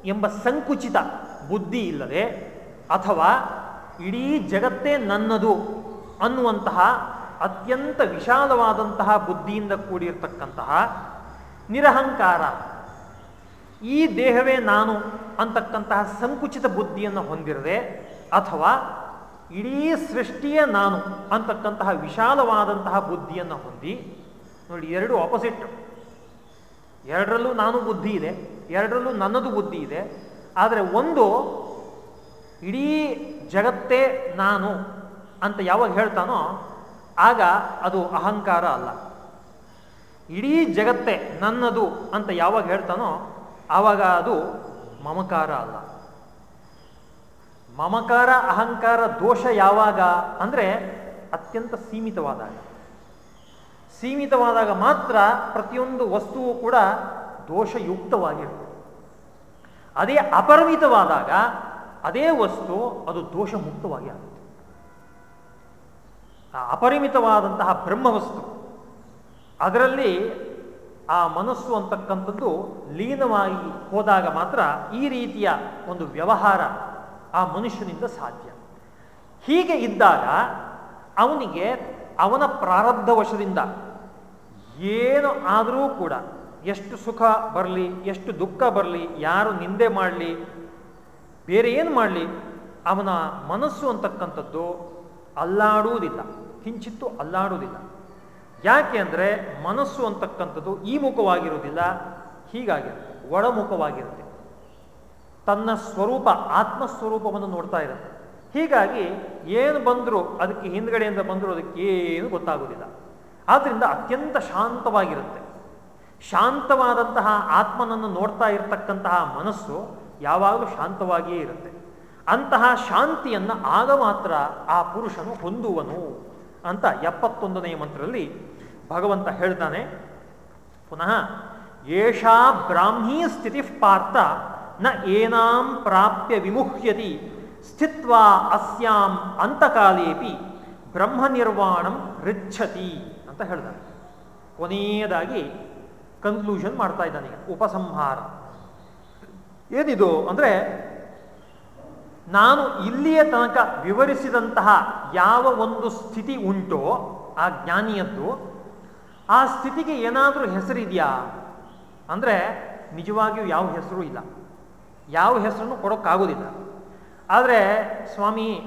ಎಂಬ ಸಂಕುಚಿತ ಬುದ್ಧಿ ಇಲ್ಲದೆ ಅಥವಾ ಇಡೀ ಜಗತ್ತೇ ನನ್ನದು ಅನ್ನುವಂತಹ ಅತ್ಯಂತ ವಿಶಾಲವಾದಂತಹ ಬುದ್ಧಿಯಿಂದ ಕೂಡಿರ್ತಕ್ಕಂತಹ ನಿರಹಂಕಾರ. ಈ ದೇಹವೇ ನಾನು ಅಂತಕ್ಕಂತಹ ಸಂಕುಚಿತ ಬುದ್ಧಿಯನ್ನು ಹೊಂದಿರದೆ ಅಥವಾ ಇಡೀ ಸೃಷ್ಟಿಯೇ ನಾನು ಅಂತಕ್ಕಂತಹ ವಿಶಾಲವಾದಂತಹ ಬುದ್ಧಿಯನ್ನು ಹೊಂದಿ, ನೋಡಿ ಎರಡು ಆಪೋಸಿಟ್ ಎರಡರಲ್ಲೂ ನಾನು ಬುದ್ಧಿ ಇದೆ, ಎರಡರಲ್ಲೂ ನನ್ನದು ಬುದ್ಧಿ ಇದೆ, ಆದರೆ ಒಂದು ಇಡೀ ಜಗತ್ತೇ ನಾನು ಅಂತ ಯಾವಾಗ ಹೇಳ್ತಾನೋ ಆಗ ಅದು ಅಹಂಕಾರ ಅಲ್ಲ. ಇಡೀ ಜಗತ್ತೇ ನನ್ನದು ಅಂತ ಯಾವಾಗ ಹೇಳ್ತಾನೋ ಆವಾಗ ಅದು ಮಮಕಾರ ಅಲ್ಲ. ಮಮಕಾರ, ಅಹಂಕಾರ, ದೋಷ ಯಾವಾಗ ಅಂದರೆ ಅತ್ಯಂತ ಸೀಮಿತವಾದಾಗ. ಸೀಮಿತವಾದಾಗ ಮಾತ್ರ ಪ್ರತಿಯೊಂದು ವಸ್ತುವು ಕೂಡ ದೋಷಯುಕ್ತವಾಗಿರುತ್ತೆ. ಅದೇ ಅಪರಿಮಿತವಾದಾಗ ಅದೇ ವಸ್ತು ಅದು ದೋಷ ಮುಕ್ತವಾಗಿ ಆಗುತ್ತೆ. ಅಪರಿಮಿತವಾದಂತಹ ಬ್ರಹ್ಮವಸ್ತು. ಅದರಲ್ಲಿ ಆ ಮನಸ್ಸು ಅಂತಕ್ಕಂಥದ್ದು ಲೀನವಾಗಿ ಹೋದಾಗ ಮಾತ್ರ ಈ ರೀತಿಯ ಒಂದು ವ್ಯವಹಾರ ಆ ಮನುಷ್ಯನಿಂದ ಸಾಧ್ಯ. ಹೀಗೆ ಇದ್ದಾಗ ಅವನಿಗೆ ಅವನ ಪ್ರಾರಬ್ಧ ವಶದಿಂದ ಏನು ಆದರೂ ಕೂಡ ಎಷ್ಟು ಸುಖ ಬರಲಿ, ಎಷ್ಟು ದುಃಖ ಬರಲಿ, ಯಾರು ನಿಂದೆ ಮಾಡಲಿ, ಬೇರೆ ಏನು ಮಾಡಲಿ, ಅವನ ಮನಸ್ಸು ಅಂತಕ್ಕಂಥದ್ದು ಅಲ್ಲಾಡುವುದಿಲ್ಲ. ಕಿಂಚಿತ್ತು ಅಲ್ಲಾಡುವುದಿಲ್ಲ. ಯಾಕೆ ಅಂದರೆ ಮನಸ್ಸು ಅಂತಕ್ಕಂಥದ್ದು ಈ ಮುಖವಾಗಿರುವುದಿಲ್ಲ ಹೀಗಾಗಿರುತ್ತೆ ಒಳಮುಖವಾಗಿರುತ್ತೆ. ತನ್ನ ಸ್ವರೂಪ, ಆತ್ಮಸ್ವರೂಪವನ್ನು ನೋಡ್ತಾ ಇರುತ್ತೆ. ಹೀಗಾಗಿ ಏನು ಬಂದರೂ, ಅದಕ್ಕೆ ಹಿಂದ್ಗಡೆಯಿಂದ ಬಂದರೂ ಅದಕ್ಕೆ ಏನು ಗೊತ್ತಾಗೋದಿಲ್ಲ ಆದ್ದರಿಂದ ಅತ್ಯಂತ ಶಾಂತವಾಗಿರುತ್ತೆ. ಶಾಂತವಾದಂತಹ ಆತ್ಮನನ್ನು ನೋಡ್ತಾ ಇರತಕ್ಕಂತಹ ಮನಸ್ಸು ಯಾವಾಗಲೂ ಶಾಂತವಾಗಿಯೇ ಇರುತ್ತೆ. ಅಂತಹ ಶಾಂತಿಯನ್ನು ಆಗ ಮಾತ್ರ ಆ ಪುರುಷನು ಹೊಂದುವನು. ಅಂತ ಎಪ್ಪತ್ತೊಂದನೆಯ ಮಂತ್ರದಲ್ಲಿ ಭಗವಂತ ಹೇಳ್ತಾನೆ, ಪುನಃ ಏಷಾ ಬ್ರಾಹ್ಮೀ ಸ್ಥಿತಿ ಪಾರ್ಥ, ನ ಏನಾಂ ಪ್ರಾಪ್ಯ ವಿಮುಹ್ಯತಿ, ಸ್ಥಿತ್ವಾ ಅಸ್ಯಾಂ ಅಂತಕಾಲೇಪಿ ಬ್ರಹ್ಮ ನಿರ್ವಾಣಂ ರಿಚ್ಛತಿ ಅಂತ ಹೇಳ್ತಾನೆ. ಕೊನೆಯದಾಗಿ ಕನ್ಕ್ಲೂಷನ್ ಮಾಡ್ತಾ ಇದ್ದಾನೆ ಉಪಸಂಹಾರ. ಏನಿದು ಅಂದರೆ ನಾನು ಇಲ್ಲಿಯ ತನಕ ವಿವರಿಸಿದಂತಹ ಯಾವ ಒಂದು ಸ್ಥಿತಿ ಉಂಟೋ ಆ ಜ್ಞಾನಿಯದ್ದು, ಆ ಸ್ಥಿತಿಗೆ ಏನಾದರೂ ಹೆಸರಿದೆಯಾ? ಅಂದರೆ ನಿಜವಾಗಿಯೂ ಯಾವ ಹೆಸರು ಇಲ್ಲ. ಯಾವ ಹೆಸರನ್ನು ಕೊಡೋಕ್ಕಾಗೋದಿಲ್ಲ. ಆದರೆ ಸ್ವಾಮಿ,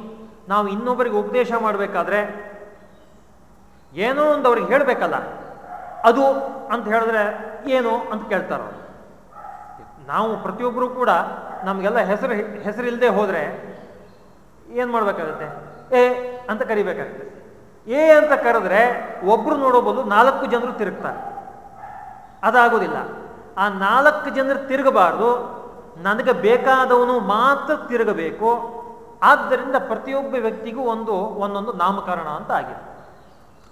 ನಾವು ಇನ್ನೊಬ್ಬರಿಗೆ ಉಪದೇಶ ಮಾಡಬೇಕಾದ್ರೆ ಏನೋ ಒಂದು ಅವ್ರಿಗೆ ಹೇಳಬೇಕಲ್ಲ. ಅದು ಅಂತ ಹೇಳಿದ್ರೆ ಏನು ಅಂತ ಕೇಳ್ತಾರ ನಾವು ಪ್ರತಿಯೊಬ್ಬರೂ ಕೂಡ ನಮಗೆಲ್ಲ ಹೆಸರು ಹೆಸರಿಲ್ಲದೆ ಹೋದರೆ ಏನು ಮಾಡಬೇಕಾಗುತ್ತೆ? ಏ ಅಂತ ಕರಿಬೇಕಾಗುತ್ತೆ. ಏ ಅಂತ ಕರೆದ್ರೆ ಒಬ್ಬರು ನೋಡೋ ಬದಲು ನಾಲ್ಕು ಜನರು ತಿರುಗ್ತಾರೆ. ಅದಾಗೋದಿಲ್ಲ. ಆ ನಾಲ್ಕು ಜನರು ತಿರುಗಬಾರ್ದು. ನನಗೆ ಬೇಕಾದವನು ಮಾತ್ರ ತಿರುಗಬೇಕು. ಆದ್ದರಿಂದ ಪ್ರತಿಯೊಬ್ಬ ವ್ಯಕ್ತಿಗೂ ಒಂದು ಒಂದೊಂದು ನಾಮಕರಣ ಅಂತ ಆಗಿದೆ.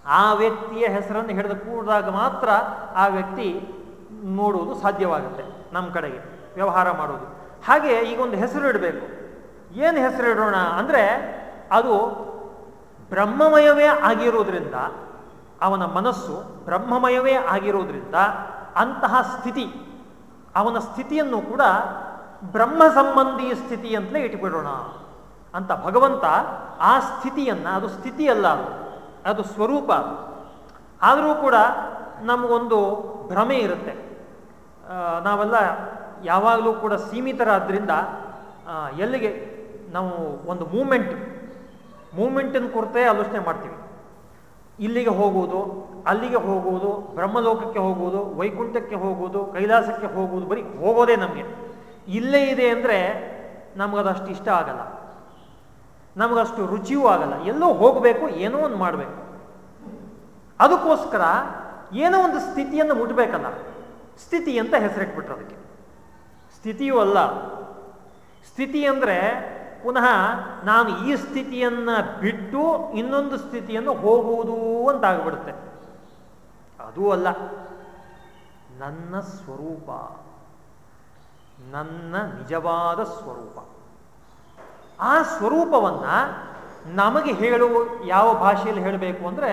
ಆ ವ್ಯಕ್ತಿಯ ಹೆಸರನ್ನು ಹಿಡಿದು ಕೂಡಿದಾಗ ಮಾತ್ರ ಆ ವ್ಯಕ್ತಿ ನೋಡುವುದು ಸಾಧ್ಯವಾಗುತ್ತೆ ನಮ್ಮ ಕಡೆಗೆ. ವ್ಯವಹಾರ ಮಾಡೋದು. ಹಾಗೆ ಈಗ ಒಂದು ಹೆಸರು ಇಡಬೇಕು. ಏನು ಹೆಸರು ಇಡೋಣ ಅಂದರೆ ಅದು ಬ್ರಹ್ಮಮಯವೇ ಆಗಿರೋದ್ರಿಂದ ಅವನ ಮನಸ್ಸು ಬ್ರಹ್ಮಮಯವೇ ಆಗಿರೋದ್ರಿಂದ ಅಂತಹ ಸ್ಥಿತಿ, ಅವನ ಸ್ಥಿತಿಯನ್ನು ಕೂಡ ಬ್ರಹ್ಮ ಸಂಬಂಧಿ ಸ್ಥಿತಿ ಅಂತಲೇ ಇಟ್ಬಿಡೋಣ ಅಂತ ಭಗವಂತ ಆ ಸ್ಥಿತಿಯನ್ನು, ಅದು ಸ್ಥಿತಿಯಲ್ಲ ಅದು ಅದು ಸ್ವರೂಪ ಅದು. ಆದರೂ ಕೂಡ ನಮಗೊಂದು ಭ್ರಮೆ ಇರುತ್ತೆ. ನಾವೆಲ್ಲ ಯಾವಾಗಲೂ ಕೂಡ ಸೀಮಿತರಾದ್ದರಿಂದ ಎಲ್ಲಿಗೆ ನಾವು ಒಂದು ಮೂಮೆಂಟ್, ಮೂಮೆಂಟಿನ ಕುರಿತೇ ಆಲೋಚನೆ ಮಾಡ್ತೀವಿ. ಇಲ್ಲಿಗೆ ಹೋಗುವುದು, ಅಲ್ಲಿಗೆ ಹೋಗುವುದು, ಬ್ರಹ್ಮಲೋಕಕ್ಕೆ ಹೋಗುವುದು, ವೈಕುಂಠಕ್ಕೆ ಹೋಗುವುದು, ಕೈಲಾಸಕ್ಕೆ ಹೋಗುವುದು, ಬರೀ ಹೋಗೋದೇ ನಮಗೆ. ಇಲ್ಲೇ ಇದೆ ಅಂದರೆ ನಮಗದಷ್ಟು ಇಷ್ಟ ಆಗಲ್ಲ. ನಮಗಷ್ಟು ರುಚಿಯೂ ಆಗಲ್ಲ. ಎಲ್ಲೋ ಹೋಗಬೇಕು, ಏನೋ ಒಂದು ಮಾಡಬೇಕು. ಅದಕ್ಕೋಸ್ಕರ ಏನೋ ಒಂದು ಸ್ಥಿತಿಯನ್ನು ಮುಟ್ಬೇಕಲ್ಲ. ಸ್ಥಿತಿ ಅಂತ ಹೆಸರಿಟ್ಬಿಟ್ರು ಅದಕ್ಕೆ. ಸ್ಥಿತಿಯೂ ಅಲ್ಲ ಸ್ಥಿತಿ ಅಂದರೆ ಪುನಃ ನಾನು ಈ ಸ್ಥಿತಿಯನ್ನು ಬಿಟ್ಟು ಇನ್ನೊಂದು ಸ್ಥಿತಿಯನ್ನು ಹೋಗುವುದು ಅಂತ ಆಗ್ಬಿಡುತ್ತೆ ಅದೂ ಅಲ್ಲ. ನನ್ನ ಸ್ವರೂಪ. ನನ್ನ ನಿಜವಾದ ಸ್ವರೂಪ. ಆ ಸ್ವರೂಪವನ್ನು ನಮಗೆ ಹೇಳುವ ಯಾವ ಭಾಷೆಯಲ್ಲಿ ಹೇಳಬೇಕು ಅಂದರೆ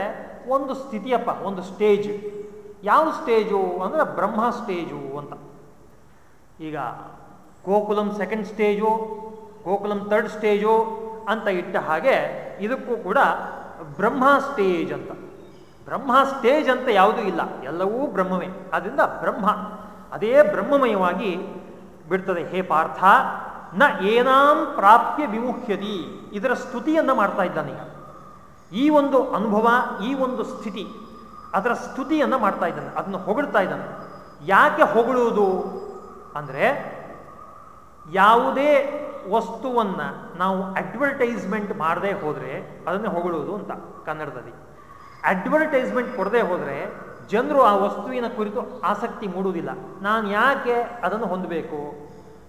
ಒಂದು ಸ್ಥಿತಿಯಪ್ಪ, ಒಂದು ಸ್ಟೇಜ್ ಯಾವ ಸ್ಟೇಜು ಅಂದರೆ ಬ್ರಹ್ಮ ಸ್ಟೇಜು ಅಂತ. ಈಗ Gokulam second stage Gokulam third stage ಅಂತ ಇಟ್ಟ ಹಾಗೆ ಇದಕ್ಕೂ ಕೂಡ ಬ್ರಹ್ಮ ಸ್ಟೇಜ್ ಅಂತ. ಬ್ರಹ್ಮ ಸ್ಟೇಜ್ ಅಂತ ಯಾವುದೂ ಇಲ್ಲ. ಎಲ್ಲವೂ ಬ್ರಹ್ಮವೇ. ಆದ್ದರಿಂದ ಬ್ರಹ್ಮ. ಅದೇ ಬ್ರಹ್ಮಮಯವಾಗಿ ಬಿಡ್ತದೆ. ಹೇ ಪಾರ್ಥ, ನ ಏನಾಂ ಪ್ರಾಪ್ಯ ವಿಮುಖ್ಯತಿ ಇದರ ಸ್ತುತಿಯನ್ನು ಮಾಡ್ತಾ ಇದ್ದಾನೆ ಈಗ. ಈ ಒಂದು ಅನುಭವ, ಈ ಒಂದು ಸ್ಥಿತಿ ಅದರ ಸ್ತುತಿಯನ್ನು ಮಾಡ್ತಾ ಇದ್ದಾನೆ. ಅದನ್ನು ಹೊಗಳ್ತಾ ಇದ್ದಾನೆ. ಯಾಕೆ ಹೊಗಳುವುದು? ಅಂದರೆ ಯಾವುದೇ ವಸ್ತುವನ್ನು ನಾವು ಅಡ್ವರ್ಟೈಸ್ಮೆಂಟ್ ಮಾಡದೇ ಹೋದರೆ ಅದನ್ನೇ ಹೊಗಳುವುದು ಅಂತ ಕನ್ನಡದಲ್ಲಿ. ಅಡ್ವರ್ಟೈಸ್ಮೆಂಟ್ ಕೊಡದೆ ಹೋದರೆ ಜನರು ಆ ವಸ್ತುವಿನ ಕುರಿತು ಆಸಕ್ತಿ ಮೂಡುವುದಿಲ್ಲ. ನಾನು ಯಾಕೆ ಅದನ್ನು ಹೊಂದಬೇಕು?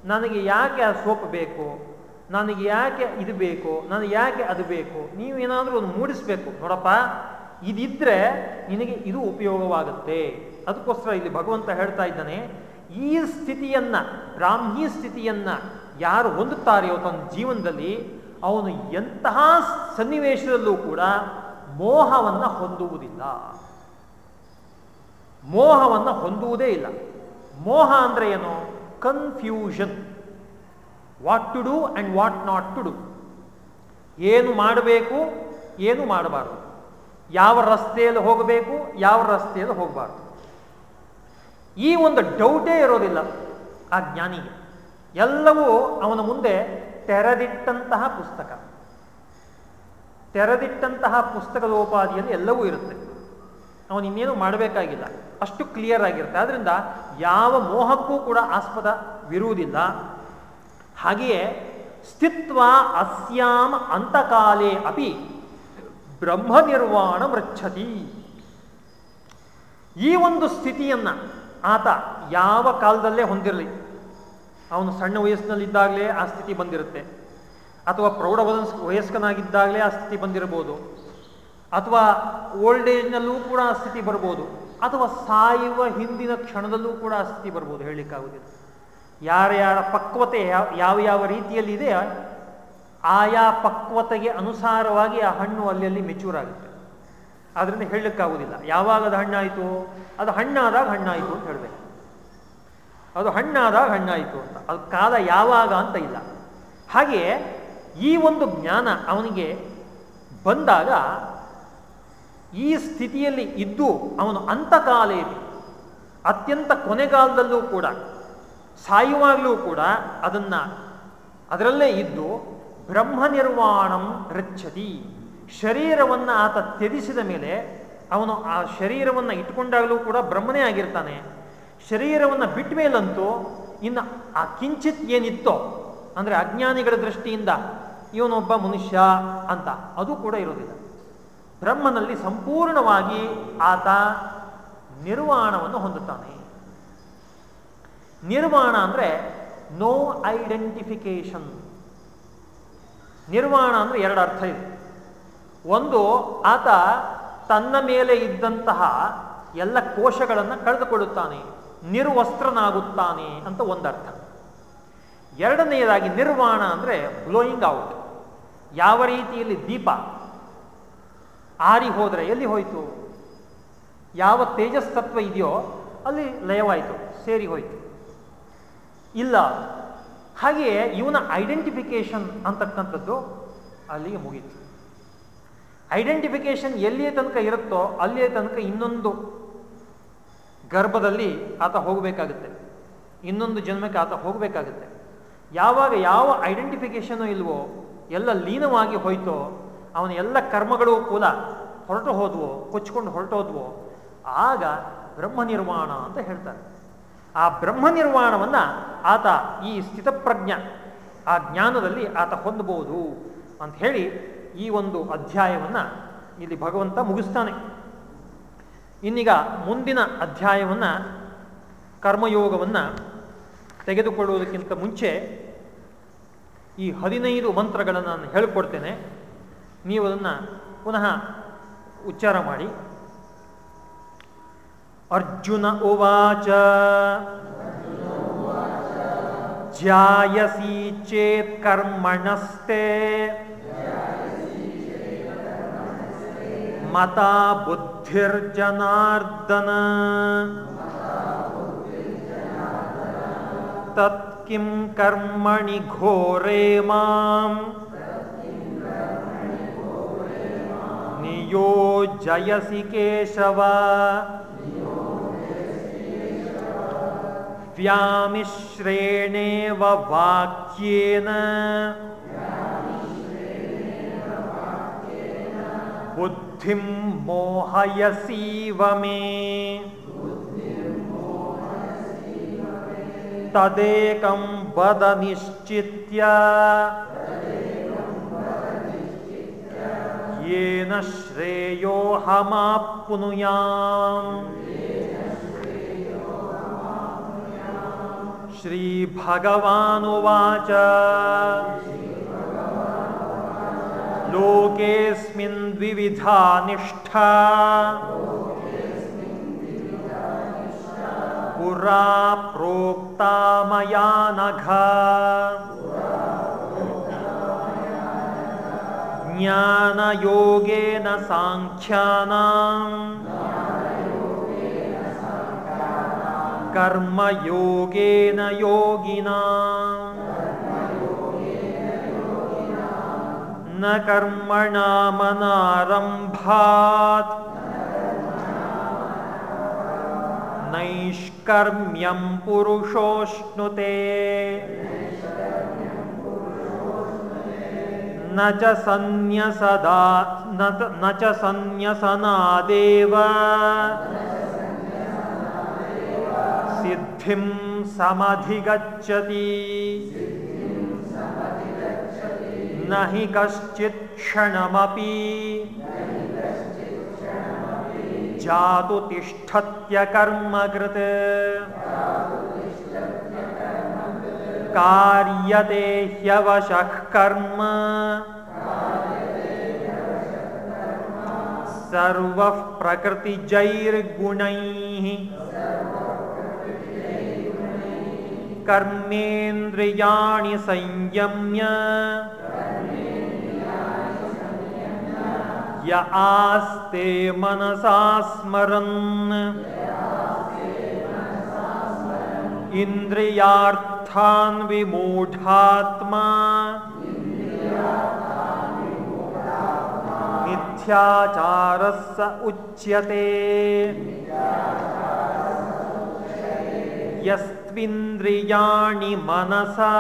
ನನಗೆ ಯಾಕೆ ಆ ಸೋಪ್ ಬೇಕು? ನನಗೆ ಯಾಕೆ ಇದು ಬೇಕು? ನನಗೆ ಯಾಕೆ ಅದು ಬೇಕು? ನೀವು ಏನಾದರೂ ಒಂದು ಮೂಡಿಸ್ಬೇಕು. ನೋಡಪ್ಪ, ಇದಿದ್ರೆ ನಿನಗೆ ಇದು ಉಪಯೋಗವಾಗುತ್ತೆ. ಅದಕ್ಕೋಸ್ಕರ ಇಲ್ಲಿ ಭಗವಂತ ಹೇಳ್ತಾ ಇದ್ದಾನೆ ಈ ಸ್ಥಿತಿಯನ್ನ, ಬ್ರಾಹ್ಮಿ ಸ್ಥಿತಿಯನ್ನ ಯಾರು ಹೊಂದುತ್ತಾರೆಯೋ ತನ್ನ ಜೀವನದಲ್ಲಿ, ಅವನು ಎಂತಹ ಸನ್ನಿವೇಶದಲ್ಲೂ ಕೂಡ ಮೋಹವನ್ನ ಹೊಂದುವುದಿಲ್ಲ. ಮೋಹವನ್ನ ಹೊಂದುವುದೇ ಇಲ್ಲ. ಮೋಹ ಅಂದ್ರೆ ಏನು? Confusion what to do and what not to do ಏನು ಮಾಡಬೇಕು, ಏನು ಮಾಡಬಾರ್ದು. ಯಾವ ರಸ್ತೆಯಲ್ಲಿ ಹೋಗಬೇಕು, ಯಾವ ರಸ್ತೆಯಲ್ಲಿ ಹೋಗಬಾರ್ದು. ಈ ಒಂದು ಡೌಟೇ ಇರೋದಿಲ್ಲ ಆ ಜ್ಞಾನಿಗೆ. ಎಲ್ಲವೂ ಅವನ ಮುಂದೆ ತೆರೆದಿಟ್ಟಂತಹ ಪುಸ್ತಕ. ತೆರೆದಿಟ್ಟಂತಹ ಪುಸ್ತಕದೋಪಾದಿಯಲ್ಲಿ ಎಲ್ಲವೂ ಇರುತ್ತೆ. ಅವನು ಇನ್ನೇನು ಮಾಡಬೇಕಾಗಿಲ್ಲ. ಅಷ್ಟು ಕ್ಲಿಯರ್ ಆಗಿರುತ್ತೆ. ಆದ್ದರಿಂದ ಯಾವ ಮೋಹಕ್ಕೂ ಕೂಡ ಆಸ್ಪದವಿರುವುದಿಲ್ಲ ಹಾಗೆಯೇ ಸ್ಥಿತ್ವ ಅಸ್ಯಾಂ ಅಂತಕಾಲೇ ಅಪಿ ಬ್ರಹ್ಮ ನಿರ್ವಾಣ ಮೃಚ್ಛತಿ. ಈ ಒಂದು ಸ್ಥಿತಿಯನ್ನ ಆತ ಯಾವ ಕಾಲದಲ್ಲೇ ಹೊಂದಿರಲಿ, ಅವನು ಸಣ್ಣ ವಯಸ್ಸಿನಲ್ಲಿದ್ದಾಗಲೇ ಆ ಸ್ಥಿತಿ ಬಂದಿರುತ್ತೆ. ಅಥವಾ ಪ್ರೌಢ ವಯಸ್ಕನಾಗಿದ್ದಾಗಲೇ ಆ ಸ್ಥಿತಿ ಬಂದಿರಬಹುದು. ಅಥವಾ ಓಲ್ಡ್ ಏಜ್ನಲ್ಲೂ ಕೂಡ ಆ ಸ್ಥಿತಿ ಬರ್ಬೋದು. ಅಥವಾ ಸಾಯುವ ಹಿಂದಿನ ಕ್ಷಣದಲ್ಲೂ ಕೂಡ ಆ ಸ್ಥಿತಿ ಬರ್ಬೋದು ಹೇಳಲಿಕ್ಕಾಗುವುದಿಲ್ಲ. ಯಾರ್ಯಾರ ಯಾರ ಪಕ್ವತೆ ಯಾವ ಯಾವ ರೀತಿಯಲ್ಲಿ ಇದೆ ಆಯಾ ಪಕ್ವತೆಗೆ ಅನುಸಾರವಾಗಿ ಆ ಹಣ್ಣು ಅಲ್ಲಿ ಮೆಚೂರ್ ಆಗುತ್ತೆ. ಅದರಿಂದ ಹೇಳಲಿಕ್ಕಾಗುವುದಿಲ್ಲ. ಯಾವಾಗ ಅದು ಹಣ್ಣಾಯಿತು? ಅದು ಹಣ್ಣಾದಾಗ ಹಣ್ಣಾಯಿತು ಅಂತ ಹೇಳಬೇಕು. ಅದು ಹಣ್ಣಾದಾಗ ಹಣ್ಣಾಯಿತು ಅಂತ. ಅದು ಕಾಲ ಯಾವಾಗ ಅಂತ ಇಲ್ಲ. ಹಾಗೆ ಈ ಒಂದು ಜ್ಞಾನ ಅವನಿಗೆ ಬಂದಾಗ ಈ ಸ್ಥಿತಿಯಲ್ಲಿ ಇದ್ದು ಅವನು ಅಂತಕಾಲೇಲಿ ಅತ್ಯಂತ ಕೊನೆಗಾಲದಲ್ಲೂ ಕೂಡ, ಸಾಯುವಾಗಲೂ ಕೂಡ ಅದನ್ನು ಅದರಲ್ಲೇ ಇದ್ದು ಬ್ರಹ್ಮ ನಿರ್ವಾಣಂ ರಚ್ಚತಿ ಶರೀರವನ್ನು ಆತ ತ್ಯಜಿಸಿದ ಮೇಲೆ ಅವನು ಆ ಶರೀರವನ್ನು ಇಟ್ಕೊಂಡಾಗಲೂ ಕೂಡ ಬ್ರಹ್ಮನೇ ಆಗಿರ್ತಾನೆ. ಶರೀರವನ್ನು ಬಿಟ್ಟ ಮೇಲಂತೂ ಇನ್ನು ಆ ಕಿಂಚಿತ್ ಏನಿತ್ತೋ, ಅಂದರೆ ಅಜ್ಞಾನಿಗಳ ದೃಷ್ಟಿಯಿಂದ ಇವನೊಬ್ಬ ಮನುಷ್ಯ ಅಂತ ಅದು ಕೂಡ ಇರೋದಿಲ್ಲ ಬ್ರಹ್ಮನಲ್ಲಿ ಸಂಪೂರ್ಣವಾಗಿ ಆತ ನಿರ್ವಾಣವನ್ನು ಹೊಂದುತ್ತಾನೆ. ನಿರ್ವಾಣ ಅಂದರೆ ನೋ ಐಡೆಂಟಿಫಿಕೇಶನ್ ನಿರ್ವಾಣ ಅಂದರೆ ಎರಡು ಅರ್ಥ ಇದೆ. ಒಂದು ಆತ ತನ್ನ ಮೇಲೆ ಇದ್ದಂತಹ ಎಲ್ಲ ಕೋಶಗಳನ್ನು ಕಳೆದುಕೊಳ್ಳುತ್ತಾನೆ, ನಿರ್ವಸ್ತ್ರನಾಗುತ್ತಾನೆ ಅಂತ ಒಂದರ್ಥ. ಎರಡನೆಯದಾಗಿ ನಿರ್ವಾಣ ಅಂದರೆ ಬ್ಲೋಯಿಂಗ್ ಔಟ್ ಯಾವ ರೀತಿಯಲ್ಲಿ ದೀಪ ಆರಿ ಹೋದರೆ ಎಲ್ಲಿ ಹೋಯಿತು? ಯಾವ ತೇಜಸ್ತತ್ವ ಇದೆಯೋ ಅಲ್ಲಿ ಲಯವಾಯಿತು, ಸೇರಿ ಹೋಯಿತು. ಇಲ್ಲ, ಹಾಗೆಯೇ ಇವನ ಐಡೆಂಟಿಫಿಕೇಶನ್ ಅಂತಕ್ಕಂಥದ್ದು ಅಲ್ಲಿಗೆ ಮುಗೀತು. ಐಡೆಂಟಿಫಿಕೇಶನ್ ಎಲ್ಲಿಯೇ ತನಕ ಇರುತ್ತೋ ಅಲ್ಲಿಯೇ ತನಕ ಇನ್ನೊಂದು ಗರ್ಭದಲ್ಲಿ ಆತ ಹೋಗಬೇಕಾಗುತ್ತೆ. ಇನ್ನೊಂದು ಜನ್ಮಕ್ಕೆ ಆತ ಹೋಗಬೇಕಾಗುತ್ತೆ. ಯಾವಾಗ ಯಾವ ಐಡೆಂಟಿಫಿಕೇಶನು ಇಲ್ವೋ, ಎಲ್ಲ ಲೀನವಾಗಿ ಹೋಯ್ತೋ, ಅವನ ಎಲ್ಲ ಕರ್ಮಗಳು ಕೂಲ ಹೊರಟು ಹೋದ್ವೋ, ಕೊಚ್ಕೊಂಡು ಹೊರಟೋದ್ವೋ ಆಗ ಬ್ರಹ್ಮ ನಿರ್ವಾಣ ಅಂತ ಹೇಳ್ತಾರೆ. ಆ ಬ್ರಹ್ಮ ನಿರ್ವಾಣವನ್ನು ಆತ ಈ ಸ್ಥಿತಪ್ರಜ್ಞ, ಆ ಜ್ಞಾನದಲ್ಲಿ ಆತ ಹೊಂದಬಹುದು ಅಂತ ಹೇಳಿ ಈ ಒಂದು ಅಧ್ಯಾಯವನ್ನು ಇಲ್ಲಿ ಭಗವಂತ ಮುಗಿಸ್ತಾನೆ. ಇನ್ನೀಗ ಮುಂದಿನ ಅಧ್ಯಾಯವನ್ನು ಕರ್ಮಯೋಗವನ್ನು ತೆಗೆದುಕೊಳ್ಳುವುದಕ್ಕಿಂತ ಮುಂಚೆ ಈ ಹದಿನೈದು ಮಂತ್ರಗಳನ್ನು ನಾನು ಹೇಳಿಕೊಡ್ತೇನೆ. ನೀವು ಅದನ್ನು ಪುನಃ ಉಚ್ಚಾರ ಮಾಡಿ. ಅರ್ಜುನ ಉವಾಚ. ಜಾಯಸಿ ಚೇತ್ ಕರ್ಮಣಸ್ತೆ मता बुद्धिर्जनार्दन। तत्किं कर्मणि घोरे माम्। नियो जयसि केशव। व्यामिश्रेणेव वाक्येन। बुद्धिं मोहयसीव मे। तदेकं वद निश्चित्य। येन श्रेयोऽहमाप्नुयाम्। श्रीभगवानुवाच। लोकेऽस्मिन् द्विविधा निष्ठा। पुरा प्रोक्ता मया नघ। ज्ञानयोगेन साङ्ख्यानाम्। कर्मयोगेन योगिना न कर्मणामनारम्भात् नैष्कर्म्यं पुरुषोऽश्नुते न च सन्न्यसदा न च सन्न्यसनादेव। सिद्धिं समधिगच्छति। न हि कश्चित् क्षणमपि। जातु कार्यते ह्यवशः कर्म। सर्वः प्रकृतिजैर्गुणैः। कर्मेन्द्रियाणि संयम्य। य आस्ते मनसा स्मरन् इन्द्रियार्थान् विमूढात्मा मिथ्याचारः स उच्यते मनसा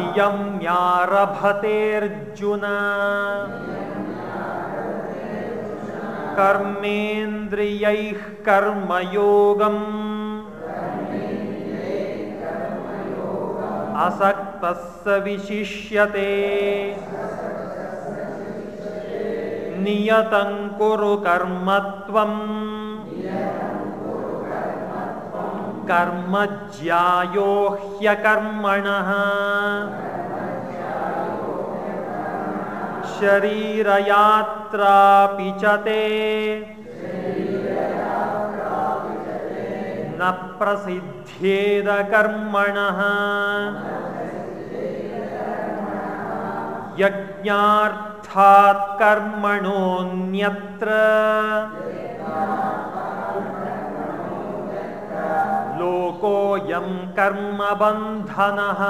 नियम्यारभतेऽर्जुन कर्मेन्द्रियैः कर्मयोगम्। असक्तः विशिष्यते। नियतं कुरु कर्म कर्म ज्यायो ह्यकर्मणः। शरीरयात्रापि च ते। न प्रसिद्ध्येद कर्मणः यज्ञार्थात् कर्मणोऽन्यत्र। लोकोऽयं कर्मबन्धनः।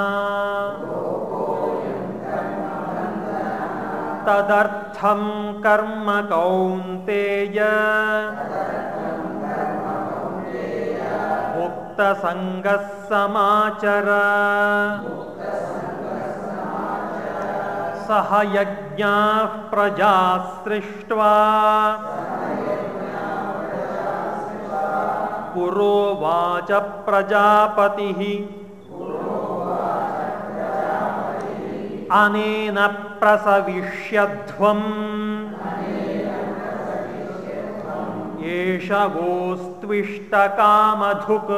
तदर्थं कर्म कौन्तेय। मुक्तसङ्गः समाचर। सह यज्ञाः प्रजा सृष्ट्वा। पुरोवाच प्रजापतिः। अनेन प्रसविष्यध्वम्। एष गोस्त्विष्टकामधुक्।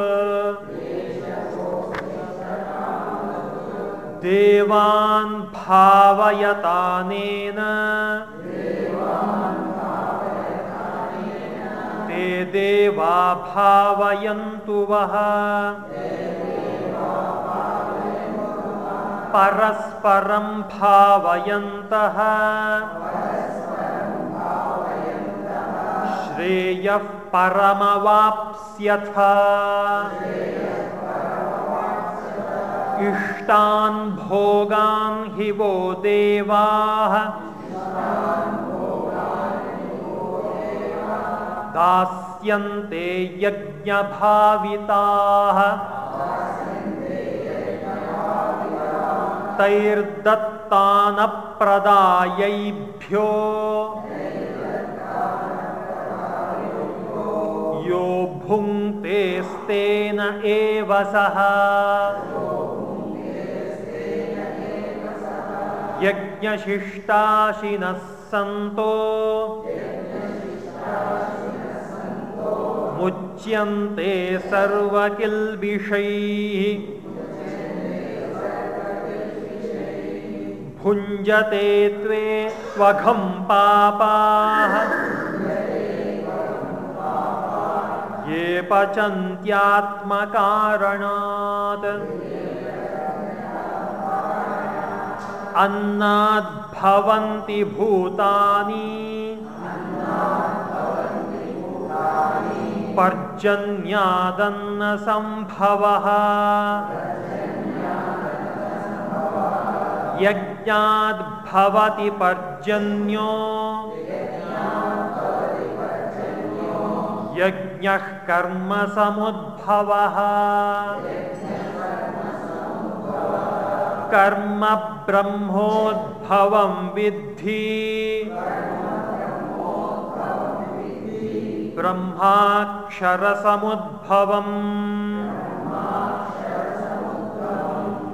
देवान् भावयतानेन। देवा भावयन्तु वः। परस्परं भावयन्तः। श्रेयः परमवाप्स्यथ। इष्टान् भोगान् हि वो देवाः। दास्यन्ते यज्ञभाविताः। तैर्दत्तानप्रदायैभ्यो। यो भुङ्क्तेस्तेन एव सः। यज्ञशिष्टाशिनः सन्तो। मुच्यन्ते सर्वकिल्बिषैः। भुञ्जते त्वे त्वघं पापाः। ये पचन्त्यात्मकारणात्। अन्नाद्भवन्ति भूतानि। पर्जन्यादन्नसम्भवः यज्ञाद्भवति पर्जन्यो। यज्ञः कर्मसमुद्भवः कर्म ब्रह्मोद्भवं विद्धि। ब्रह्माक्षरसमुद्भवम्।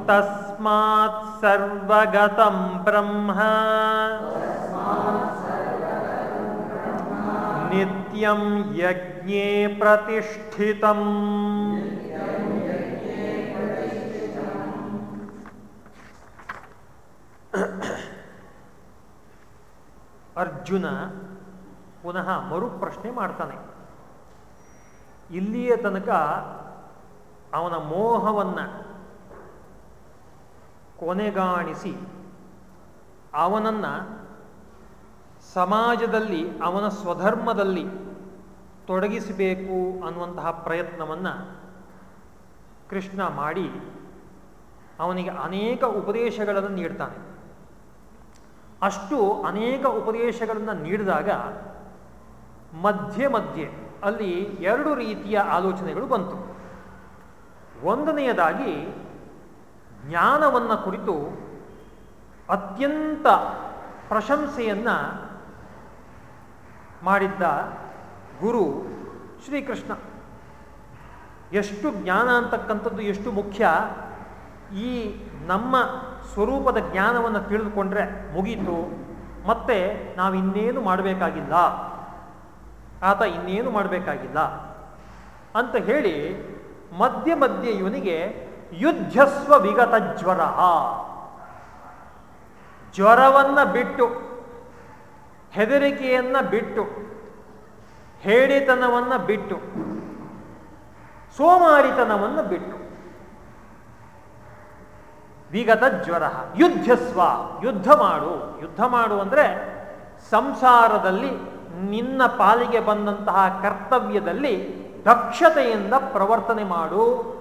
तस्मात् सर्वगतं ब्रह्म। नित्यं यज्ञे प्रतिष्ठितम्। अर्जुना ಪುನಃ ಮರುಪ್ರಶ್ನೆ ಮಾಡ್ತಾನೆ. ಇಲ್ಲಿಯ ತನಕ ಅವನ ಮೋಹವನ್ನು ಕೊನೆಗಾಣಿಸಿ ಅವನನ್ನು ಸಮಾಜದಲ್ಲಿ, ಅವನ ಸ್ವಧರ್ಮದಲ್ಲಿ ತೊಡಗಿಸಬೇಕು ಅನ್ನುವಂತಹ ಪ್ರಯತ್ನವನ್ನು ಕೃಷ್ಣ ಮಾಡಿ ಅವನಿಗೆ ಅನೇಕ ಉಪದೇಶಗಳನ್ನು ನೀಡ್ತಾನೆ. ಅಷ್ಟು ಅನೇಕ ಉಪದೇಶಗಳನ್ನು ನೀಡಿದಾಗ ಮಧ್ಯೆ ಮಧ್ಯೆ ಅಲ್ಲಿ ಎರಡು ರೀತಿಯ ಆಲೋಚನೆಗಳು ಬಂತು. ಒಂದನೆಯದಾಗಿ ಜ್ಞಾನವನ್ನು ಕುರಿತು ಅತ್ಯಂತ ಪ್ರಶಂಸೆಯನ್ನು ಮಾಡಿದ್ದ ಗುರು ಶ್ರೀಕೃಷ್ಣ. ಎಷ್ಟು ಜ್ಞಾನ ಅಂತಕ್ಕಂಥದ್ದು ಎಷ್ಟು ಮುಖ್ಯ? ಈ ನಮ್ಮ ಸ್ವರೂಪದ ಜ್ಞಾನವನ್ನು ತಿಳಿದುಕೊಂಡ್ರೆ ಮುಗೀತು. ಮತ್ತೆ ನಾವು ಇನ್ನೇನು ಮಾಡಬೇಕಾಗಿಲ್ಲ? ಆತ ಇನ್ನೇನು ಮಾಡಬೇಕಾಗಿಲ್ಲ ಅಂತ ಹೇಳಿ ಮಧ್ಯೆ ಮಧ್ಯ ಇವನಿಗೆ ಯುದ್ಧಸ್ವ ವಿಗತ ಜ್ವರ ಜ್ವರವನ್ನು ಬಿಟ್ಟು, ಹೆದರಿಕೆಯನ್ನ ಬಿಟ್ಟು ಹೇಳಿತನವನ್ನ ಬಿಟ್ಟು, ಸೋಮಾರಿತನವನ್ನು ಬಿಟ್ಟು. ವಿಗತ ಜ್ವರ ಯುದ್ಧಸ್ವ, ಯುದ್ಧ ಮಾಡು ಯುದ್ಧ ಮಾಡು ಅಂದರೆ ಸಂಸಾರದಲ್ಲಿ ನಿನ್ನ ಪಾಲಿಗೆ ಬಂದಂತಹ ಕರ್ತವ್ಯದಲ್ಲಿ ದಕ್ಷತೆಯಿಂದ ಪ್ರವರ್ತನೆ ಮಾಡು.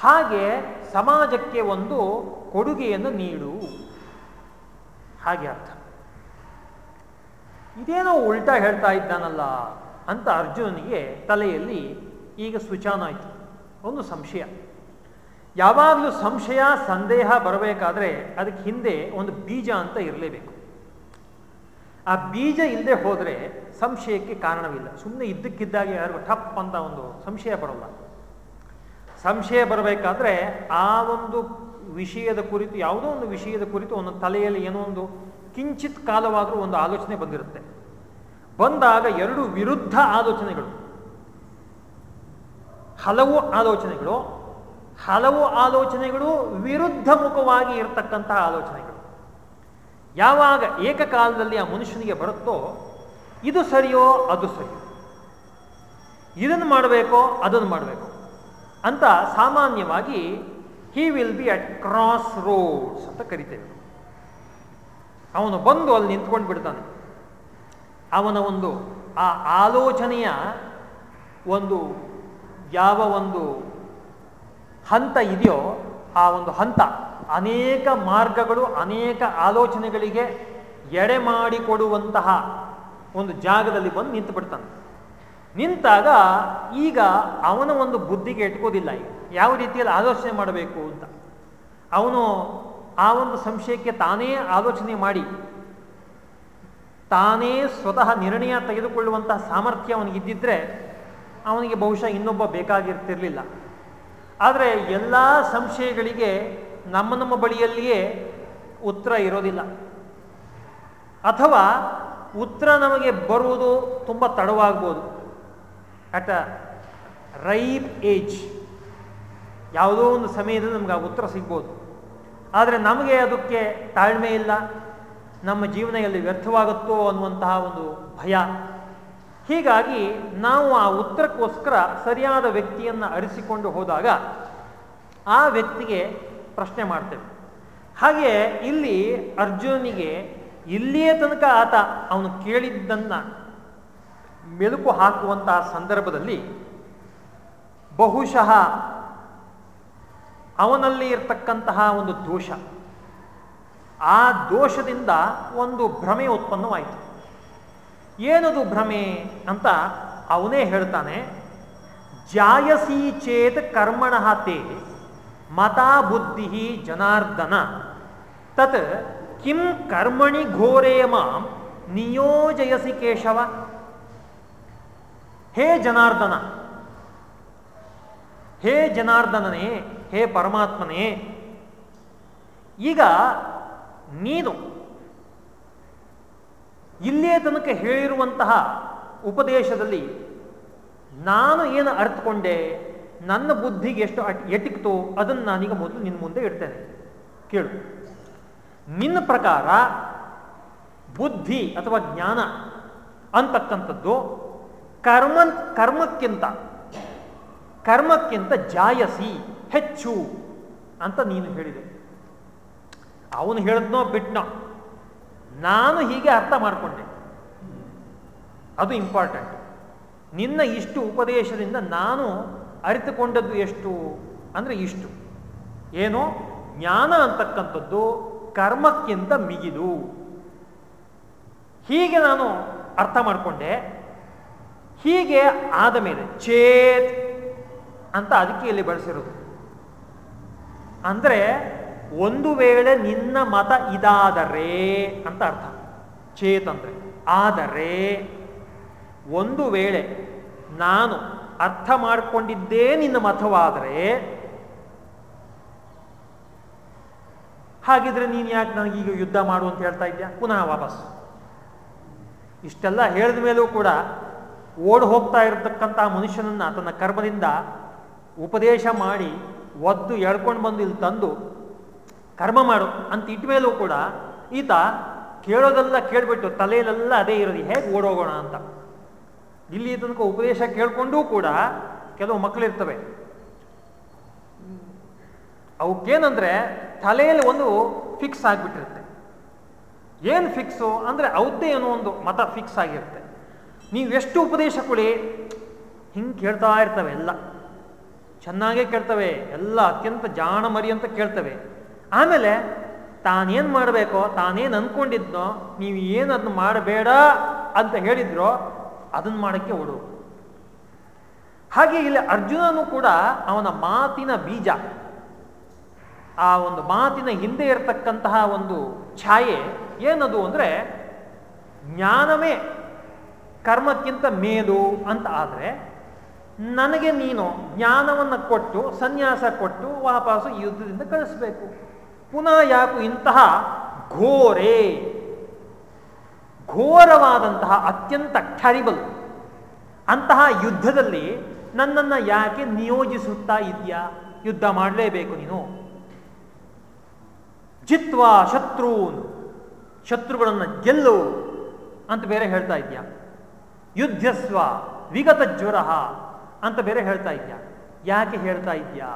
ಹಾಗೆ ಸಮಾಜಕ್ಕೆ ಒಂದು ಕೊಡುಗೆಯನ್ನು ನೀಡು. ಹಾಗೆ ಅರ್ಥ. ಇದೇನೋ ಉಲ್ಟಾ ಹೇಳ್ತಾ ಇದ್ದಾನಲ್ಲ ಅಂತ ಅರ್ಜುನನಿಗೆ ತಲೆಯಲ್ಲಿ ಈಗ ಸುಚಾನಾಯಿತು ಒಂದು ಸಂಶಯ. ಯಾವಾಗಲೂ ಸಂಶಯ, ಸಂದೇಹ ಬರಬೇಕಾದ್ರೆ ಅದಕ್ಕೆ ಹಿಂದೆ ಒಂದು ಬೀಜ ಅಂತ ಇರಲೇಬೇಕು. ಆ ಬೀಜ ಇಲ್ಲದೆ ಹೋದರೆ ಸಂಶಯಕ್ಕೆ ಕಾರಣವಿಲ್ಲ. ಸುಮ್ಮನೆ ಇದ್ದಕ್ಕಿದ್ದಾಗ ಯಾರಿಗೂ ಟಪ್ ಅಂತ ಒಂದು ಸಂಶಯ ಬರೋಲ್ಲ. ಸಂಶಯ ಬರಬೇಕಾದ್ರೆ ಆ ಒಂದು ವಿಷಯದ ಕುರಿತು, ಯಾವುದೋ ಒಂದು ವಿಷಯದ ಕುರಿತು ಒಂದು ತಲೆಯಲ್ಲಿ ಏನೋ ಒಂದು ಕಿಂಚಿತ್ ಕಾಲವಾದರೂ ಒಂದು ಆಲೋಚನೆ ಬಂದಿರುತ್ತೆ. ಬಂದಾಗ ಎರಡು ವಿರುದ್ಧ ಆಲೋಚನೆಗಳು. ಹಲವು ಆಲೋಚನೆಗಳು ಹಲವು ಆಲೋಚನೆಗಳು ವಿರುದ್ಧ ಮುಖವಾಗಿ ಇರತಕ್ಕಂತಹ ಆಲೋಚನೆಗಳು. ಯಾವಾಗ ಏಕಕಾಲದಲ್ಲಿ ಆ ಮನುಷ್ಯನಿಗೆ ಬರುತ್ತೋ, ಇದು ಸರಿಯೋ ಅದು ಸರಿಯೋ. ಇದನ್ನು ಮಾಡಬೇಕೋ ಅದನ್ನು ಮಾಡಬೇಕು ಅಂತ ಸಾಮಾನ್ಯವಾಗಿ he will be at crossroads ಅಂತ ಕರಿತೇವೆ. ಅವನು ಬಂದು ಅಲ್ಲಿ ನಿಂತ್ಕೊಂಡು ಬಿಡ್ತಾನೆ. ಅವನ ಒಂದು, ಆ ಆಲೋಚನೆಯ ಒಂದು ಯಾವ ಒಂದು ಹಂತ ಇದೆಯೋ ಆ ಒಂದು ಹಂತ ಅನೇಕ ಮಾರ್ಗಗಳು, ಅನೇಕ ಆಲೋಚನೆಗಳಿಗೆ ಎಡೆ ಮಾಡಿಕೊಡುವಂತಹ ಒಂದು ಜಾಗದಲ್ಲಿ ಬಂದು ನಿಂತು ಬಿಡ್ತಾನೆ ನಿಂತಾಗ ಈಗ ಅವನ ಒಂದು ಬುದ್ಧಿಗೆ ಇಟ್ಕೋದಿಲ್ಲ ಈಗ. ಯಾವ ರೀತಿಯಲ್ಲಿ ಆಲೋಚನೆ ಮಾಡಬೇಕು ಅಂತ. ಅವನು ಆ ಒಂದು ಸಂಶಯಕ್ಕೆ ತಾನೇ ಆಲೋಚನೆ ಮಾಡಿ, ತಾನೇ ಸ್ವತಃ ನಿರ್ಣಯ ತೆಗೆದುಕೊಳ್ಳುವಂತಹ ಸಾಮರ್ಥ್ಯ ಅವನಿಗಿದ್ದಿದ್ರೆ ಅವನಿಗೆ ಬಹುಶಃ ಇನ್ನೊಬ್ಬ ಬೇಕಾಗಿರ್ತಿರಲಿಲ್ಲ. ಆದರೆ ಎಲ್ಲ ಸಂಶಯಗಳಿಗೆ ನಮ್ಮ ನಮ್ಮ ಬಳಿಯಲ್ಲಿಯೇ ಉತ್ತರ ಇರೋದಿಲ್ಲ. ಅಥವಾ ಉತ್ತರ ನಮಗೆ ಬರುವುದು ತುಂಬ ತಡವಾಗ್ಬೋದು. ಅಟ್ ಅ ರೈಪ್ ಏಜ್ ಯಾವುದೋ ಒಂದು ಸಮಯದಲ್ಲಿ ನಮ್ಗೆ ಆ ಉತ್ತರ ಸಿಗ್ಬೋದು. ಆದರೆ ನಮಗೆ ಅದಕ್ಕೆ ತಾಳ್ಮೆ ಇಲ್ಲ, ನಮ್ಮ ಜೀವನ ಎಲ್ಲಿ ವ್ಯರ್ಥವಾಗುತ್ತೋ ಅನ್ನುವಂತಹ ಒಂದು ಭಯ. ಹೀಗಾಗಿ ನಾವು ಆ ಉತ್ತರಕ್ಕೋಸ್ಕರ ಸರಿಯಾದ ವ್ಯಕ್ತಿಯನ್ನು ಅರಿಸಿಕೊಂಡು ಹೋದಾಗ ಆ ವ್ಯಕ್ತಿಗೆ ಪ್ರಶ್ನೆ ಮಾಡ್ತೇವೆ. ಹಾಗೆ ಇಲ್ಲಿ ಅರ್ಜುನಿಗೆ ಇಲ್ಲಿಯೇ ತನಕ ಆತ ಅವನು ಕೇಳಿದ್ದನ್ನ ಮೆಲುಕು ಹಾಕುವಂತಹ ಸಂದರ್ಭದಲ್ಲಿ ಬಹುಶಃ ಅವನಲ್ಲಿ ಇರತಕ್ಕಂತಹ ಒಂದು ದೋಷ. ಆ ದೋಷದಿಂದ ಒಂದು ಭ್ರಮೆ ಉತ್ಪನ್ನವಾಯಿತು. ಏನದು ಭ್ರಮೆ ಅಂತ ಅವನೇ ಹೇಳ್ತಾನೆ, ಜಾಯಸಿ ಚೇತ್ ಕರ್ಮಣ ತೇ ಮತಾ ಬುದ್ಧಿ ಜನಾರ್ದನ. ತತ್ ಕಿಂ ಕರ್ಮಣಿ ಘೋರೇ ಮಾಂ ನಿಯೋಜಯಸಿ ಕೇಶವ. ಹೇ ಜನಾರ್ದನ, ಹೇ ಜನಾರ್ದನನೇ, ಹೇ ಪರಮಾತ್ಮನೇ, ಈಗ ನೀನು ಇಲ್ಲೇ ತನಕ ಹೇಳಿರುವಂತಹ ಉಪದೇಶದಲ್ಲಿ ನಾನು ಏನು ಅರ್ಥಕೊಂಡೆ ನನ್ನ ಬುದ್ಧಿಗೆ ಎಷ್ಟು ಎಟಿಕ್ತೋ ಅದನ್ನು ನಾನೀಗ ಮೊದಲು ನಿನ್ನ ಮುಂದೆ ಇಡ್ತೇನೆ. ಕೇಳು. ನಿನ್ನ ಪ್ರಕಾರ ಬುದ್ಧಿ ಅಥವಾ ಜ್ಞಾನ ಅಂತಕ್ಕಂಥದ್ದು ಕರ್ಮ ಕರ್ಮಕ್ಕಿಂತ ಕರ್ಮಕ್ಕಿಂತ ಜಾಯಸಿ, ಹೆಚ್ಚು ಅಂತ ನೀನು ಹೇಳಿದೆ. ಅವನು ಹೇಳಿದ್ನೋ ಬಿಟ್ನೋ, ನಾನು ಹೀಗೆ ಅರ್ಥ ಮಾಡಿಕೊಂಡೆ. ಅದು ಇಂಪಾರ್ಟೆಂಟ್ ನಿನ್ನ ಇಷ್ಟು ಉಪದೇಶದಿಂದ ನಾನು ಅರಿತುಕೊಂಡದ್ದು ಎಷ್ಟು ಅಂದರೆ ಇಷ್ಟು. ಏನು ಜ್ಞಾನ ಅಂತಕ್ಕಂಥದ್ದು ಕರ್ಮಕ್ಕಿಂತ ಮಿಗಿದು. ಹೀಗೆ ನಾನು ಅರ್ಥ ಮಾಡಿಕೊಂಡೆ. ಹೀಗೆ ಆದ ಮೇಲೆ ಚೇತ್ ಅಂತ ಅದಕ್ಕೆ ಇಲ್ಲಿ ಬಳಸಿರೋದು. ಅಂದರೆ ಒಂದು ವೇಳೆ ನಿನ್ನ ಮತ ಇದಾದರೆ ಅಂತ ಅರ್ಥ. ಚೇತ್ ಅಂದರೆ ಆದರೆ ಒಂದು ವೇಳೆ ನಾನು ಅರ್ಥ ಮಾಡಿಕೊಂಡಿದ್ದೇ ನಿನ್ನ ಮತವಾದರೆ, ಹಾಗಿದ್ರೆ ನೀನು ಯಾಕೆ ನನಗೀಗ ಯುದ್ಧ ಮಾಡು ಅಂತ ಹೇಳ್ತಾ ಇದ್ಯಾ? ಪುನಃ ವಾಪಸ್. ಇಷ್ಟೆಲ್ಲ ಹೇಳಿದ ಮೇಲೂ ಕೂಡ ಓಡ್ ಹೋಗ್ತಾ ಇರತಕ್ಕಂಥ ಮನುಷ್ಯನನ್ನ ತನ್ನ ಕರ್ಮದಿಂದ ಉಪದೇಶ ಮಾಡಿ ಒದ್ದು ಎಳ್ಕೊಂಡು ಬಂದು ಇಲ್ಲಿ ತಂದು ಕರ್ಮ ಮಾಡು ಅಂತ ಇಟ್ಟ ಮೇಲೂ ಕೂಡ ಈತ ಕೇಳೋದೆಲ್ಲ ಕೇಳ್ಬಿಟ್ಟು ತಲೆಯಲ್ಲೆಲ್ಲ ಅದೇ ಇರೋದು, ಹೇಗೆ ಓಡೋಗೋಣ ಅಂತ. ಇಲ್ಲಿ ತನಕ ಉಪದೇಶ ಕೇಳ್ಕೊಂಡೂ ಕೂಡ ಕೆಲವು ಮಕ್ಕಳಿರ್ತವೆ. ಅವಕ್ಕೇನಂದ್ರೆ ತಲೆಯಲ್ಲಿ ಒಂದು ಫಿಕ್ಸ್ ಆಗಿಬಿಟ್ಟಿರುತ್ತೆ. ಏನು ಫಿಕ್ಸು ಅಂದರೆ ಅವತ್ತೇ ಏನೋ ಒಂದು ಮತ ಫಿಕ್ಸ್ ಆಗಿರುತ್ತೆ. ನೀವು ಎಷ್ಟು ಉಪದೇಶ ಕೊಡಿ? ಹಿಂಗೆ ಕೇಳ್ತಾ ಇರ್ತವೆ ಎಲ್ಲ. ಚೆನ್ನಾಗೇ ಕೇಳ್ತವೆ, ಎಲ್ಲ ಅತ್ಯಂತ ಜಾಣ ಮರಿ ಅಂತ ಕೇಳ್ತವೆ. ಆಮೇಲೆ ತಾನೇನು ಮಾಡಬೇಕೋ, ತಾನೇನು ಅಂದ್ಕೊಂಡಿದ್ನೋ ನೀವು ಏನು ಅದನ್ನ ಮಾಡಬೇಡ ಅಂತ ಹೇಳಿದ್ರೋ ಅದನ್ನು ಮಾಡೋಕ್ಕೆ ಓಡು ಹಾಗೆ ಇಲ್ಲಿ ಅರ್ಜುನನು ಕೂಡ ಅವನ ಮಾತಿನ ಬೀಜ, ಆ ಒಂದು ಮಾತಿನ ಹಿಂದೆ ಇರತಕ್ಕಂತಹ ಒಂದು ಛಾಯೆ ಏನದು ಅಂದರೆ ಜ್ಞಾನವೇ ಕರ್ಮಕ್ಕಿಂತ ಮೇದು ಅಂತ ಆದರೆ, ನನಗೆ ನೀನು ಜ್ಞಾನವನ್ನು ಕೊಟ್ಟು, ಸನ್ಯಾಸ ಕೊಟ್ಟು ವಾಪಸ್ಸು ಯುದ್ಧದಿಂದ ಕಳಿಸ್ಬೇಕು. ಪುನಃ ಯಾಕು ಇಂತಹ ಘೋರೆ ಘೋರವಾದಂತಹ ಅತ್ಯಂತ ಟೆರಿಬಲ್ ಅಂತಹ ಯುದ್ಧದಲ್ಲಿ ನನ್ನನ್ನು ಯಾಕೆ ನಿಯೋಜಿಸುತ್ತಾ ಇದೆಯಾ ಯುದ್ಧ ಮಾಡಲೇಬೇಕು ನೀನು. ಜಿತ್ವಾ ಶತ್ರುನ್, ಶತ್ರುಗಳನ್ನು ಗೆಲ್ಲು ಅಂತ ಬೇರೆ ಹೇಳ್ತಾ ಇದೆಯಾ ಯುದ್ಧಸ್ವ ವಿಗತ ಜ್ವರ ಅಂತ ಬೇರೆ ಹೇಳ್ತಾ ಇದೆಯಾ ಯಾಕೆ ಹೇಳ್ತಾ ಇದೆಯಾ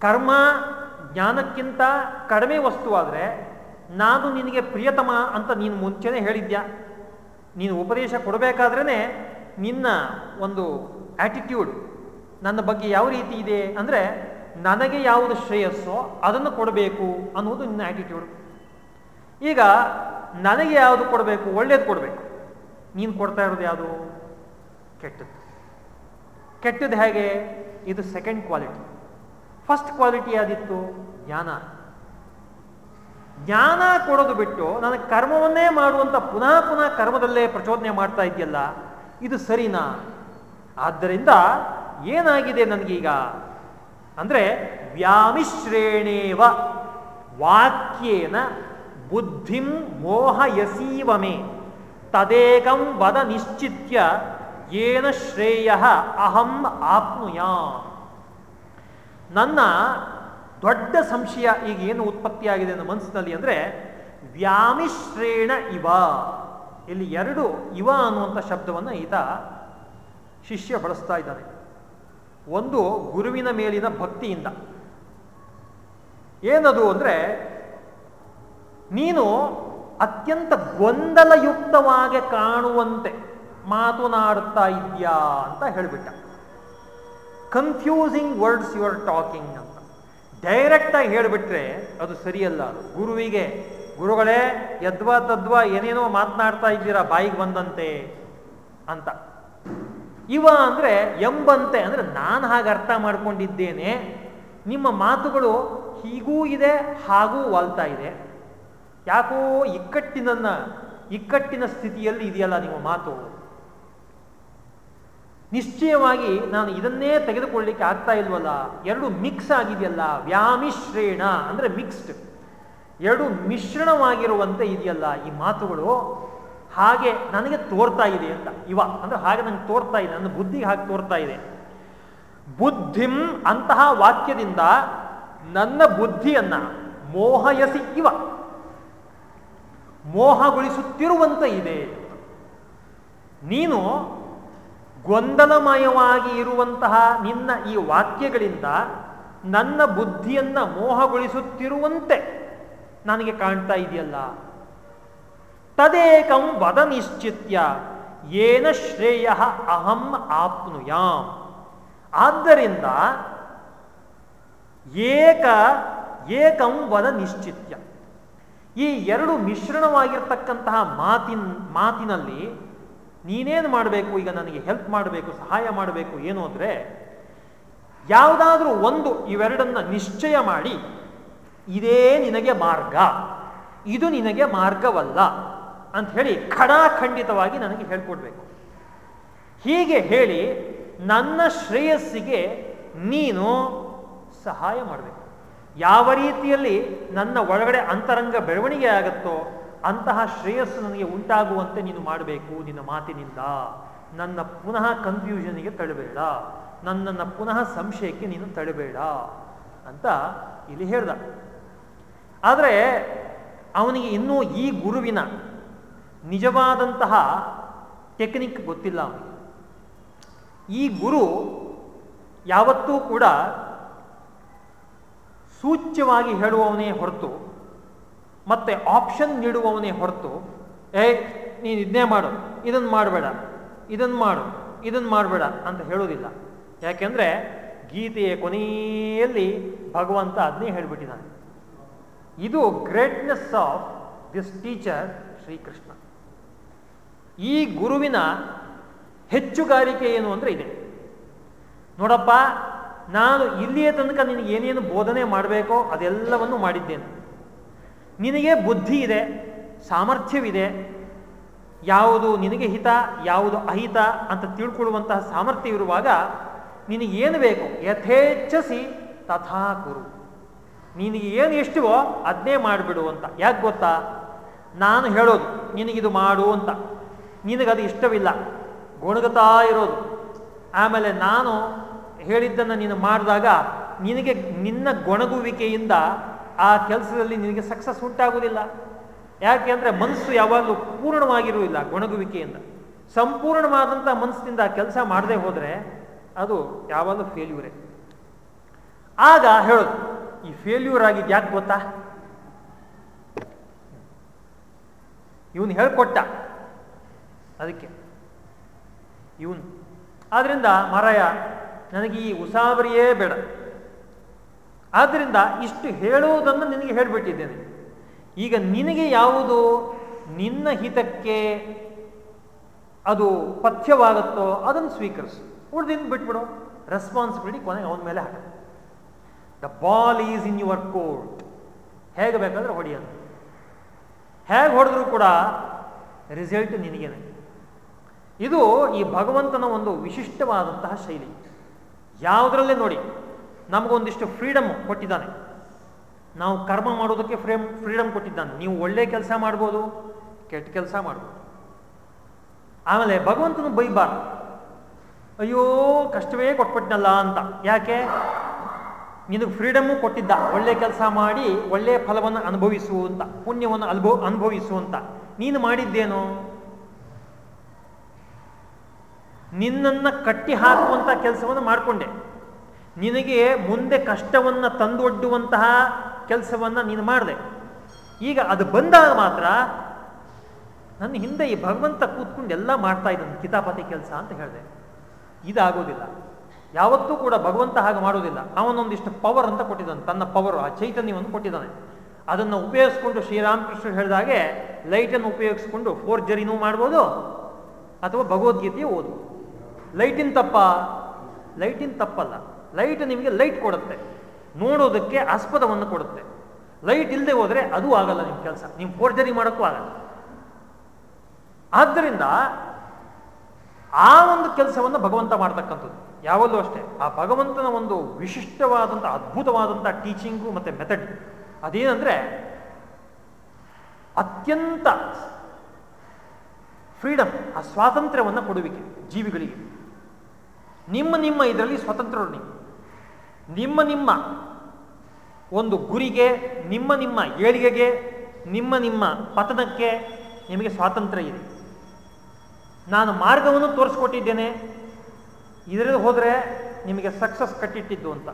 ಕರ್ಮ ಜ್ಞಾನಕ್ಕಿಂತ ಕಡಿಮೆ ವಸ್ತುವಾದರೆ ನಾನು ನಿನಗೆ ಪ್ರಿಯತಮ ಅಂತ ನೀನು ಮುಂಚೆನೇ ಹೇಳಿದ್ಯಾ? ನೀನು ಉಪದೇಶ ಕೊಡಬೇಕಾದ್ರೇ ನಿನ್ನ ಒಂದು ಆಟಿಟ್ಯೂಡ್ ನನ್ನ ಬಗ್ಗೆ ಯಾವ ರೀತಿ ಇದೆ ಅಂದರೆ ನನಗೆ ಯಾವುದು ಶ್ರೇಯಸ್ಸೋ ಅದನ್ನು ಕೊಡಬೇಕು ಅನ್ನೋದು ನಿನ್ನ ಆ್ಯಟಿಟ್ಯೂಡ್ ಈಗ ನನಗೆ ಯಾವುದು ಕೊಡಬೇಕು? ಒಳ್ಳೇದು ಕೊಡಬೇಕು. ನೀನು ಕೊಡ್ತಾ ಇರೋದು ಯಾವುದು? ಕೆಟ್ಟದ್ದು. ಕೆಟ್ಟದ್ದು ಹೇಗೆ? ಇದು ಸೆಕೆಂಡ್ ಕ್ವಾಲಿಟಿ ಫಸ್ಟ್ ಕ್ವಾಲಿಟಿ ಯಾವ್ದಿತ್ತು ಜ್ಞಾನ. ಜ್ಞಾನ ಕೊಡೋದು ಬಿಟ್ಟು ನನಗೆ ಕರ್ಮವನ್ನೇ ಮಾಡುವಂಥ ಪುನಃ ಪುನಃ ಕರ್ಮದಲ್ಲೇ ಪ್ರಚೋದನೆ ಮಾಡ್ತಾ ಇದೆಯಲ್ಲ ಇದು ಸರಿನಾ? ಆದ್ದರಿಂದ ಏನಾಗಿದೆ ನನಗೀಗ? ಅಂದರೆ ವ್ಯಾಮಿಶ್ರೇಣೇವ ವಾಕ್ಯೇನ ಬುದ್ಧಿಂ ಮೋಹಯಸೀವಮೆ ತದೇಕಂ ವದ ನಿಶ್ಚಿತ್ಯ ಏನ ಶ್ರೇಯ ಅಹಂ ಆಪ್ನುಯ. ನನ್ನ ದೊಡ್ಡ ಸಂಶಯ ಈಗ ಏನು ಉತ್ಪತ್ತಿಯಾಗಿದೆ ನನ್ನ ಮನಸ್ಸಿನಲ್ಲಿ ಅಂದರೆ ವ್ಯಾಮಿಶ್ರೇಣ ಇವ. ಇಲ್ಲಿ ಎರಡು ಇವ ಅನ್ನುವಂಥ ಶಬ್ದವನ್ನು ಈತ ಶಿಷ್ಯ ಬಳಸ್ತಾ ಇದ್ದಾನೆ. ಒಂದು ಗುರುವಿನ ಮೇಲಿನ ಭಕ್ತಿಯಿಂದ. ಏನದು ಅಂದರೆ ನೀನು ಅತ್ಯಂತ ಗೊಂದಲಯುಕ್ತವಾಗಿ ಕಾಣುವಂತೆ ಮಾತನಾಡುತ್ತಾ ಇದೆಯಾ ಅಂತ ಹೇಳಿಬಿಟ್ಟ. Confusing words you are talking ಅಂತ. ಡೈರೆಕ್ಟಾಗಿ ಹೇಳಿಬಿಟ್ರೆ ಅದು ಸರಿಯಲ್ಲ. ಗುರುವಿಗೆ, ಗುರುಗಳೇ, ಯದ್ವಾ ತದ್ವಾ ಏನೇನೋ ಮಾತನಾಡ್ತಾ ಇದ್ದೀರಾ, ಬಾಯಿಗೆ ಬಂದಂತೆ ಅಂತ. ಇವ ಅಂದರೆ ಎಂಬಂತೆ ಅಂದರೆ ನಾನು ಹಾಗೆ ಅರ್ಥ ಮಾಡ್ಕೊಂಡಿದ್ದೇನೆ. ನಿಮ್ಮ ಮಾತುಗಳು ಹೀಗೂ ಇದೆ, ಹಾಗೂ ವಾಲ್ತಾ ಇದೆ. ಯಾಕೋ ಇಕ್ಕಟ್ಟಿನನ್ನ, ಇಕ್ಕಟ್ಟಿನ ಸ್ಥಿತಿಯಲ್ಲಿ ಇದೆಯಲ್ಲ ನಿಮ್ಮ ಮಾತು. ನಿಶ್ಚಯವಾಗಿ ನಾನು ಇದನ್ನೇ ತೆಗೆದುಕೊಳ್ಳಿಕ್ಕೆ ಆಗ್ತಾ ಇಲ್ವಲ್ಲ? ಎರಡು ಮಿಕ್ಸ್ ಆಗಿದೆಯಲ್ಲ, ವ್ಯಾಮಿಶ್ರೇಣ ಅಂದ್ರೆ ಮಿಕ್ಸ್ಡ್ ಎರಡು ಮಿಶ್ರಣವಾಗಿರುವಂತೆ ಇದೆಯಲ್ಲ ಈ ಮಾತುಗಳು? ಹಾಗೆ ನನಗೆ ತೋರ್ತಾ ಇದೆ ಅಂತ. ಇವ, ಅಂದ್ರೆ ಹಾಗೆ ನನಗೆ ತೋರ್ತಾ ಇದೆ, ನನ್ನ ಬುದ್ಧಿಗೆ ಹಾಗೆ ತೋರ್ತಾ ಇದೆ. ಬುದ್ಧಿಂ ಅಂತಹ ವಾಕ್ಯದಿಂದ ನನ್ನ ಬುದ್ಧಿಯನ್ನ ಮೋಹಯಸಿ ಇವ. ಮೋಹಗೊಳಿಸುತ್ತಿರುವಂತ ಇದೆ. ನೀನು ಗೊಂದಲಮಯವಾಗಿ ಇರುವಂತಹ ನಿನ್ನ ಈ ವಾಕ್ಯಗಳಿಂದ ನನ್ನ ಬುದ್ಧಿಯನ್ನ ಮೋಹಗೊಳಿಸುತ್ತಿರುವಂತೆ ನನಗೆ ಕಾಣ್ತಾ ಇದೆಯಲ್ಲ. ತದೇಕಂ ವದ ನಿಶ್ಚಿತ್ಯ, ಏನ ಶ್ರೇಯ ಅಹಂ ಆಪ್ನುಯಾಂ. ಆದ್ದರಿಂದ ಏಕ, ಏಕಂ ವದ ನಿಶ್ಚಿತ್ಯ. ಈ ಎರಡು ಮಿಶ್ರಣವಾಗಿರ್ತಕ್ಕಂತಹ ಮಾತಿನ, ಮಾತಿನಲ್ಲಿ ನೀನೇನು ಮಾಡಬೇಕು? ಈಗ ನನಗೆ ಹೆಲ್ಪ್ ಮಾಡಬೇಕು, ಸಹಾಯ ಮಾಡಬೇಕು, ಏನು ಅಂದರೆ ಯಾವುದಾದ್ರೂ ಒಂದು ಇವೆರಡನ್ನ ನಿಶ್ಚಯ ಮಾಡಿ, ಇದೇ ನಿನಗೆ ಮಾರ್ಗ. ಇದು ನಿನಗೆ ಮಾರ್ಗವಲ್ಲ ಅಂತ ಹೇಳಿ ಖಡಾಖಂಡಿತವಾಗಿ ನನಗೆ ಹೇಳ್ಕೊಡ್ಬೇಕು. ಹೀಗೆ ಹೇಳಿ ನನ್ನ ಶ್ರೇಯಸ್ಸಿಗೆ ನೀನು ಸಹಾಯ ಮಾಡಬೇಕು. ಯಾವ ರೀತಿಯಲ್ಲಿ ನನ್ನ ಒಳಗಡೆ ಅಂತರಂಗ ಬೆಳವಣಿಗೆ ಆಗುತ್ತೋ ಅಂತಹ ಶ್ರೇಯಸ್ಸು ನನಗೆ ಉಂಟಾಗುವಂತೆ ನೀನು ಮಾಡಬೇಕು ನಿನ್ನ ಮಾತಿನಿಂದ. ನನ್ನ ಪುನಃ ಕನ್ಫ್ಯೂಷನ್ಗೆ ತಳಬೇಡ ನನ್ನನ್ನು ಪುನಃ ಸಂಶಯಕ್ಕೆ ನೀನು ತಳಬೇಡ ಅಂತ ಇಲ್ಲಿ ಹೇಳ್ದ. ಆದರೆ ಅವನಿಗೆ ಇನ್ನೂ ಈ ಗುರುವಿನ ನಿಜವಾದಂತಹ ಟೆಕ್ನಿಕ್ ಗೊತ್ತಿಲ್ಲ ಅವನಿಗೆ. ಈ ಗುರು ಯಾವತ್ತೂ ಕೂಡ ಸೂಚ್ಯವಾಗಿ ಹೇಳುವವನೇ ಹೊರತು ಮತ್ತೆ ಆಪ್ಷನ್ ನೀಡುವವನೇ ಹೊರತು ಏ ನೀನು ಇದನ್ನೇ ಮಾಡು ಇದನ್ನು ಮಾಡಬೇಡ ಇದನ್ನು ಮಾಡು ಇದನ್ನು ಮಾಡಬೇಡ ಅಂತ ಹೇಳೋದಿಲ್ಲ ಯಾಕೆಂದರೆ ಗೀತೆಯ ಕೊನೆಯಲ್ಲಿ ಭಗವಂತ ಅದನ್ನೇ ಹೇಳಿಬಿಟ್ಟಿದ್ದಾನೆ. ಇದು greatness of this teacher Srikrishna. ಈ ಗುರುವಿನ ಹೆಚ್ಚುಗಾರಿಕೆ ಏನು ಅಂದರೆ ಇದೆ. ನೋಡಪ್ಪ, ನಾನು ಇಲ್ಲಿಯ ತನಕ ನಿನಗೆ ಏನೇನು ಬೋಧನೆ ಮಾಡಬೇಕೋ ಅದೆಲ್ಲವನ್ನು ಮಾಡಿದ್ದೇನೆ. ನಿನಗೆ ಬುದ್ಧಿ ಇದೆ, ಸಾಮರ್ಥ್ಯವಿದೆ, ಯಾವುದು ನಿನಗೆ ಹಿತ, ಯಾವುದು ಅಹಿತ ಅಂತ ತಿಳ್ಕೊಳ್ಳುವಂತಹ ಸಾಮರ್ಥ್ಯ ಇರುವಾಗ ನಿನಗೇನು ಬೇಕು? ಯಥೇಚ್ಛಸಿ ತಥಾ ಕುರು. ನಿನಗೆ ಏನು ಎಷ್ಟುವೋ ಅದನ್ನೇ ಮಾಡಿಬಿಡು ಅಂತ. ಯಾಕೆ ಗೊತ್ತಾ? ನಾನು ಹೇಳೋದು ನಿನಗಿದು ಮಾಡು ಅಂತ. ನಿನಗದು ಇಷ್ಟವಿಲ್ಲ. ಗೊಣಗುತ್ತಾ ಇರೋದು. ಆಮೇಲೆ ನಾನು ಹೇಳಿದ್ದನ್ನು ನೀನು ಮಾಡಿದಾಗ ನಿನಗೆ, ನಿನ್ನ ಗೊಣಗುವಿಕೆಯಿಂದ ಆ ಕೆಲಸದಲ್ಲಿ ನಿನಗೆ ಸಕ್ಸಸ್ ಉಂಟಾಗುವುದಿಲ್ಲ. ಯಾಕೆ ಅಂದರೆ ಮನಸ್ಸು ಯಾವಾಗಲೂ ಪೂರ್ಣವಾಗಿರುವುದಿಲ್ಲ ಗೊಣಗುವಿಕೆಯಿಂದ. ಸಂಪೂರ್ಣವಾದಂಥ ಮನಸ್ಸಿನಿಂದ ಕೆಲಸ ಮಾಡದೆ ಹೋದರೆ ಅದು ಯಾವಾಗಲೂ ಫೇಲ್ಯೂರೇ ಆಗ ಹೇಳೋದು ಈ ಫೇಲ್ಯೂರ್ ಆಗಿದ್ದು ಯಾಕೆ ಗೊತ್ತಾ? ಇವನು ಹೇಳ್ಕೊಟ್ಟ. ಅದಕ್ಕೆ. ಇವನು. ಆದ್ರಿಂದ ಮಾರಾಯ, ನನಗೆ ಈ ಉಸಾಬರಿಯೇ ಬೇಡ. ಆದ್ದರಿಂದ ಇಷ್ಟು ಹೇಳುವುದನ್ನು ನಿನಗೆ ಹೇಳಿಬಿಟ್ಟಿದ್ದೇನೆ. ಈಗ ನಿನಗೆ ಯಾವುದು? ನಿನ್ನ ಹಿತಕ್ಕೆ ಅದು ಪಥ್ಯವಾಗುತ್ತೋ ಅದನ್ನು ಸ್ವೀಕರಿಸು. ಉಳಿದಿದ್ದು ಬಿಟ್ಬಿಡು. ರೆಸ್ಪಾನ್ಸಿಬಿಲಿಟಿ ಕೊನೆಗೆ ಅವನ ಮೇಲೆ ಹಾಕ. The ball is in your court ಹೇಗೆ ಬೇಕಾದ್ರೆ ಹೊಡೆಯೋದು ಹೇಗೆ ಹೊಡೆದ್ರೂ ಕೂಡ ರಿಸಲ್ಟ್ ನಿನಗೇನೆ. ಇದು ಈ ಭಗವಂತನ ಒಂದು ವಿಶಿಷ್ಟವಾದಂತಹ ಶೈಲಿ. ಯಾವುದರಲ್ಲೇ ನೋಡಿ. ನಮಗೊಂದಿಷ್ಟು ಫ್ರೀಡಮ್ ಕೊಟ್ಟಿದ್ದಾನೆ. ನಾವು ಕರ್ಮ ಮಾಡೋದಕ್ಕೆ ಫ್ರೇಮ್ ಫ್ರೀಡಮ್ ಕೊಟ್ಟಿದ್ದಾನೆ. ನೀವು ಒಳ್ಳೆ ಕೆಲಸ ಮಾಡ್ಬೋದು, ಕೆಟ್ಟ ಕೆಲಸ ಮಾಡ್ಬೋದು. ಆಮೇಲೆ ಭಗವಂತನು ಬೈಬಾರ್ದು. ಅಯ್ಯೋ, ಕಷ್ಟವೇ ಕೊಟ್ಬಿಟ್ಟನಲ್ಲ ಅಂತ. ಯಾಕೆ? ನಿನಗೆ ಫ್ರೀಡಮ್ಮು ಕೊಟ್ಟಿದ್ದ. ಒಳ್ಳೆ ಕೆಲಸ ಮಾಡಿ ಒಳ್ಳೆಯ ಫಲವನ್ನು ಅನುಭವಿಸು ಅಂತ, ಪುಣ್ಯವನ್ನು ಅನುಭವ ಅನುಭವಿಸು ಅಂತ. ನೀನು ಮಾಡಿದ್ದೇನು? ನಿನ್ನನ್ನು ಕಟ್ಟಿ ಹಾಕುವಂಥ ಕೆಲಸವನ್ನು ಮಾಡಿಕೊಂಡೆ. ನಿನಗೆ ಮುಂದೆ ಕಷ್ಟವನ್ನು ತಂದೊಡ್ಡುವಂತಹ ಕೆಲಸವನ್ನು ನೀನು ಮಾಡಿದೆ. ಈಗ ಅದು ಬಂದಾಗ ಮಾತ್ರ ನನ್ನ ಹಿಂದೆ ಈ ಭಗವಂತ ಕೂತ್ಕೊಂಡು ಎಲ್ಲ ಮಾಡ್ತಾ ಇದ್ದಾನೆ, ಕಿತಾಪತಿ ಕೆಲಸ ಅಂತ ಹೇಳಿದೆ. ಇದಾಗೋದಿಲ್ಲ. ಯಾವತ್ತೂ ಕೂಡ ಭಗವಂತ ಹಾಗೆ ಮಾಡೋದಿಲ್ಲ. ಅವನೊಂದಿಷ್ಟು ಪವರ್ ಅಂತ ಕೊಟ್ಟಿದ್ದಾನೆ, ತನ್ನ ಪವರ್ ಆ ಚೈತನ್ಯವನ್ನು ಕೊಟ್ಟಿದ್ದಾನೆ. ಅದನ್ನು ಉಪಯೋಗಿಸ್ಕೊಂಡು ಶ್ರೀರಾಮಕೃಷ್ಣ ಹೇಳಿದಾಗೆ, ಲೈಟನ್ನು ಉಪಯೋಗಿಸ್ಕೊಂಡು ಫೋರ್ ಜರಿನೂ ಮಾಡ್ಬೋದು, ಅಥವಾ ಭಗವದ್ಗೀತೆಯ ಓದು ಲೈಟಿನ ತಪ್ಪ? ಲೈಟಿನ ತಪ್ಪಲ್ಲ. ಲೈಟ್ ನಿಮಗೆ ಲೈಟ್ ಕೊಡುತ್ತೆ. ನೋಡೋದಕ್ಕೆ ಆಸ್ಪದವನ್ನು ಕೊಡುತ್ತೆ. ಲೈಟ್ ಇಲ್ಲದೆ ಹೋದರೆ ಅದು ಆಗಲ್ಲ ನಿಮ್ಮ ಕೆಲಸ. ನೀವು ಫೋರ್ಜರಿ ಮಾಡೋಕ್ಕೂ ಆಗಲ್ಲ. ಆದ್ದರಿಂದ ಆ ಒಂದು ಕೆಲಸವನ್ನು ಭಗವಂತ ಮಾಡ್ತಕ್ಕಂಥದ್ದು. ಯಾವಲ್ಲೂ ಅಷ್ಟೇ. ಆ ಭಗವಂತನ ಒಂದು ವಿಶಿಷ್ಟವಾದಂಥ ಅದ್ಭುತವಾದಂಥ ಟೀಚಿಂಗು ಮತ್ತು ಮೆಥಡ್ ಅದೇನಂದ್ರೆ ಅತ್ಯಂತ ಫ್ರೀಡಮ್ ಆ ಸ್ವಾತಂತ್ರ್ಯವನ್ನು ಕೊಡುವಿಕೆ ಜೀವಿಗಳಿಗೆ. ನಿಮ್ಮ ನಿಮ್ಮ ಇದರಲ್ಲಿ ಸ್ವತಂತ್ರರು ನೀವು. ನಿಮ್ಮ ನಿಮ್ಮ ಒಂದು ಗುರಿಗೆ, ನಿಮ್ಮ ನಿಮ್ಮ ಏಳಿಗೆಗೆ, ನಿಮ್ಮ ನಿಮ್ಮ ಪತನಕ್ಕೆ ನಿಮಗೆ ಸ್ವಾತಂತ್ರ್ಯ ಇದೆ. ನಾನು ಮಾರ್ಗವನ್ನು ತೋರಿಸ್ಕೊಟ್ಟಿದ್ದೇನೆ. ಇದರಲ್ಲಿ ಹೋದರೆ ನಿಮಗೆ ಸಕ್ಸಸ್ ಕಟ್ಟಿಟ್ಟಿದ್ದು ಅಂತ.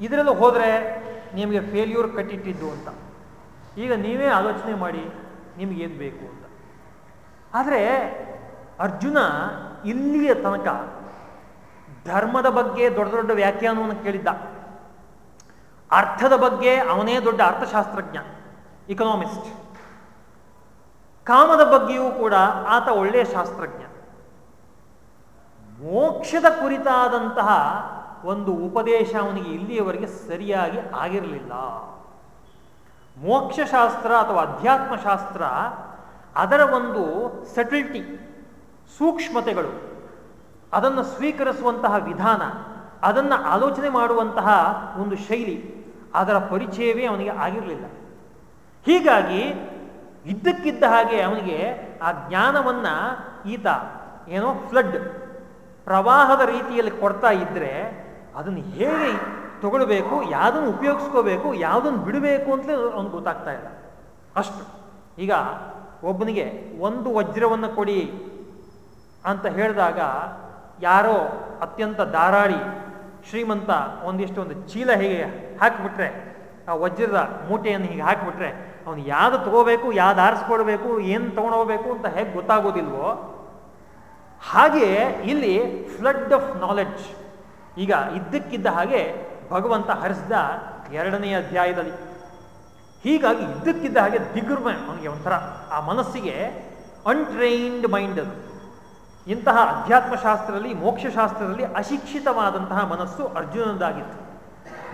ಇದರಲ್ಲಿ ಹೋದರೆ ನಿಮಗೆ ಫೇಲ್ಯೂರ್ ಕಟ್ಟಿಟ್ಟಿದ್ದು ಅಂತ. ಈಗ ನೀವೇ ಆಲೋಚನೆ ಮಾಡಿ ನಿಮಗೇನು ಬೇಕು ಅಂತ. ಆದರೆ ಅರ್ಜುನ ಇಲ್ಲಿಯ ತನಕ ಧರ್ಮದ ಬಗ್ಗೆ ದೊಡ್ಡ ದೊಡ್ಡ ವ್ಯಾಖ್ಯಾನವನ್ನು ಕೇಳಿದ್ದ. ಅರ್ಥದ ಬಗ್ಗೆ ಅವನೇ ದೊಡ್ಡ ಅರ್ಥಶಾಸ್ತ್ರಜ್ಞ ಇಕನಾಮಿಸ್ಟ್ ಕಾಮದ ಬಗ್ಗೆಯೂ ಕೂಡ ಆತ ಒಳ್ಳೆಯ ಶಾಸ್ತ್ರಜ್ಞ. ಮೋಕ್ಷದ ಕುರಿತಾದಂತಹ ಒಂದು ಉಪದೇಶ ಅವನಿಗೆ ಇಲ್ಲಿಯವರೆಗೆ ಸರಿಯಾಗಿ ಆಗಿರಲಿಲ್ಲ. ಮೋಕ್ಷಶಾಸ್ತ್ರ ಅಥವಾ ಅಧ್ಯಾತ್ಮಶಾಸ್ತ್ರ ಅದರ ಒಂದು ಸೆಟಲ್ಟಿ, ಸೂಕ್ಷ್ಮತೆಗಳು. ಅದನ್ನು ಸ್ವೀಕರಿಸುವಂತಹ ವಿಧಾನ, ಅದನ್ನು ಆಲೋಚನೆ ಮಾಡುವಂತಹ ಒಂದು ಶೈಲಿ, ಅದರ ಪರಿಚಯವೇ ಅವನಿಗೆ ಆಗಿರಲಿಲ್ಲ. ಹೀಗಾಗಿ ಇದ್ದಕ್ಕಿದ್ದ ಹಾಗೆ ಅವನಿಗೆ ಆ ಜ್ಞಾನವನ್ನು ಈತ ಏನೋ ಫ್ಲಡ್, ಪ್ರವಾಹದ ರೀತಿಯಲ್ಲಿ ಕೊಡ್ತಾ ಇದ್ದರೆ ಅದನ್ನು ಹೇಗೆ ತಗೊಳ್ಬೇಕು, ಯಾವುದನ್ನು ಉಪಯೋಗಿಸ್ಕೋಬೇಕು, ಯಾವುದನ್ನು ಬಿಡಬೇಕು ಅಂತಲೇ ಅವನು ಗೊತ್ತಾಗ್ತಾ ಇಲ್ಲ. ಅಷ್ಟು. ಈಗ ಒಬ್ಬನಿಗೆ ಒಂದು ವಜ್ರವನ್ನು ಕೊಡಿ ಅಂತ ಹೇಳಿದಾಗ ಯಾರೋ ಅತ್ಯಂತ ಧಾರಾಳಿ, ಶ್ರೀಮಂತ, ಒಂದಿಷ್ಟು ಒಂದು ಚೀಲ ಹೀಗೆ ಹಾಕಿಬಿಟ್ರೆ, ಆ ವಜ್ರದ ಮೂಟೆಯನ್ನು ಹೀಗೆ ಹಾಕಿಬಿಟ್ರೆ, ಅವನು ಯಾವ್ದು ತಗೋಬೇಕು, ಯಾವ್ದು ಆರಿಸ್ಕೊಳ್ಬೇಕು, ಏನು ತೊಗೊಂಡೋಗ್ಬೇಕು ಅಂತ ಹೇಗೆ ಗೊತ್ತಾಗೋದಿಲ್ವೋ? ಹಾಗೆ ಇಲ್ಲಿ ಫ್ಲಡ್ ಆಫ್ ನಾಲೆಡ್ಜ್, ಈಗ ಇದ್ದಕ್ಕಿದ್ದ ಹಾಗೆ ಭಗವಂತ ಹರಿಸಿದ ಎರಡನೇ ಅಧ್ಯಾಯದಲ್ಲಿ. ಹೀಗಾಗಿ ಇದ್ದಕ್ಕಿದ್ದ ಹಾಗೆ ದಿಗ್ರುಮೆ ಅವನಿಗೆ ಒಂಥರ, ಆ ಮನಸ್ಸಿಗೆ ಅನ್ಟ್ರೈನ್ಡ್ ಮೈಂಡ್ ಅದು. ಇಂತಹ ಅಧ್ಯಾತ್ಮಶಾಸ್ತ್ರದಲ್ಲಿ, ಮೋಕ್ಷಶಾಸ್ತ್ರದಲ್ಲಿ ಅಶಿಕ್ಷಿತವಾದಂತಹ ಮನಸ್ಸು ಅರ್ಜುನದಾಗಿತ್ತು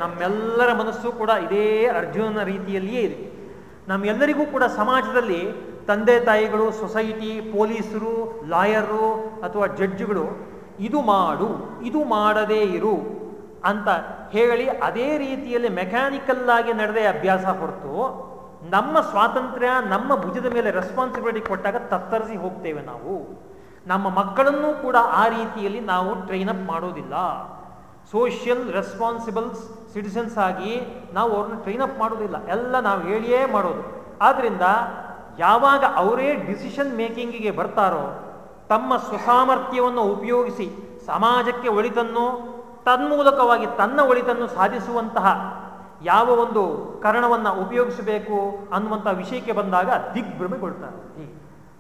ನಮ್ಮೆಲ್ಲರ ಮನಸ್ಸು ಕೂಡ ಇದೇ ಅರ್ಜುನನ ರೀತಿಯಲ್ಲಿಯೇ ಇದೆ. ನಮ್ಮೆಲ್ಲರಿಗೂ ಕೂಡ ಸಮಾಜದಲ್ಲಿ ತಂದೆ ತಾಯಿಗಳು, ಸೊಸೈಟಿ, ಪೊಲೀಸರು, ಲಾಯರು ಅಥವಾ ಜಡ್ಜ್ಗಳು, ಇದು ಮಾಡು, ಇದು ಮಾಡದೇ ಇರು ಅಂತ ಹೇಳಿ ಅದೇ ರೀತಿಯಲ್ಲಿ ಮೆಕ್ಯಾನಿಕಲ್ ಆಗಿ ನಡೆದೇ ಅಭ್ಯಾಸ ಹೊರತು ನಮ್ಮ ಸ್ವಾತಂತ್ರ್ಯ, ನಮ್ಮ ಭುಜದ ಮೇಲೆ ರೆಸ್ಪಾನ್ಸಿಬಿಲಿಟಿ ಕೊಟ್ಟಾಗ ತತ್ತರಿಸಿ ಹೋಗ್ತೇವೆ ನಾವು. ನಮ್ಮ ಮಕ್ಕಳನ್ನು ಕೂಡ ಆ ರೀತಿಯಲ್ಲಿ ನಾವು ಟ್ರೈನ್ ಅಪ್ ಮಾಡೋದಿಲ್ಲ. ಸೋಷಿಯಲ್ ರೆಸ್ಪಾನ್ಸಿಬಲ್ ಸಿಟಿಸನ್ಸ್ ಆಗಿ ನಾವು ಅವ್ರನ್ನ ಟ್ರೈನ್ ಅಪ್ ಮಾಡೋದಿಲ್ಲ. ಎಲ್ಲ ನಾವು ಹೇಳಿಯೇ ಮಾಡೋದು. ಆದ್ದರಿಂದ ಯಾವಾಗ ಅವರೇ ಡಿಸಿಷನ್ ಮೇಕಿಂಗಿಗೆ ಬರ್ತಾರೋ, ತಮ್ಮ ಸ್ವಸಾಮರ್ಥ್ಯವನ್ನು ಉಪಯೋಗಿಸಿ ಸಮಾಜಕ್ಕೆ ಒಳಿತನ್ನು ತನ್ಮೂಲಕವಾಗಿ ತನ್ನ ಒಳಿತನ್ನು ಸಾಧಿಸುವಂತಹ ಯಾವ ಒಂದು ಕರಣವನ್ನು ಉಪಯೋಗಿಸಬೇಕು ಅನ್ನುವಂಥ ವಿಷಯಕ್ಕೆ ಬಂದಾಗ ದಿಗ್ಭ್ರಮೆಗೊಳ್ತಾರೆ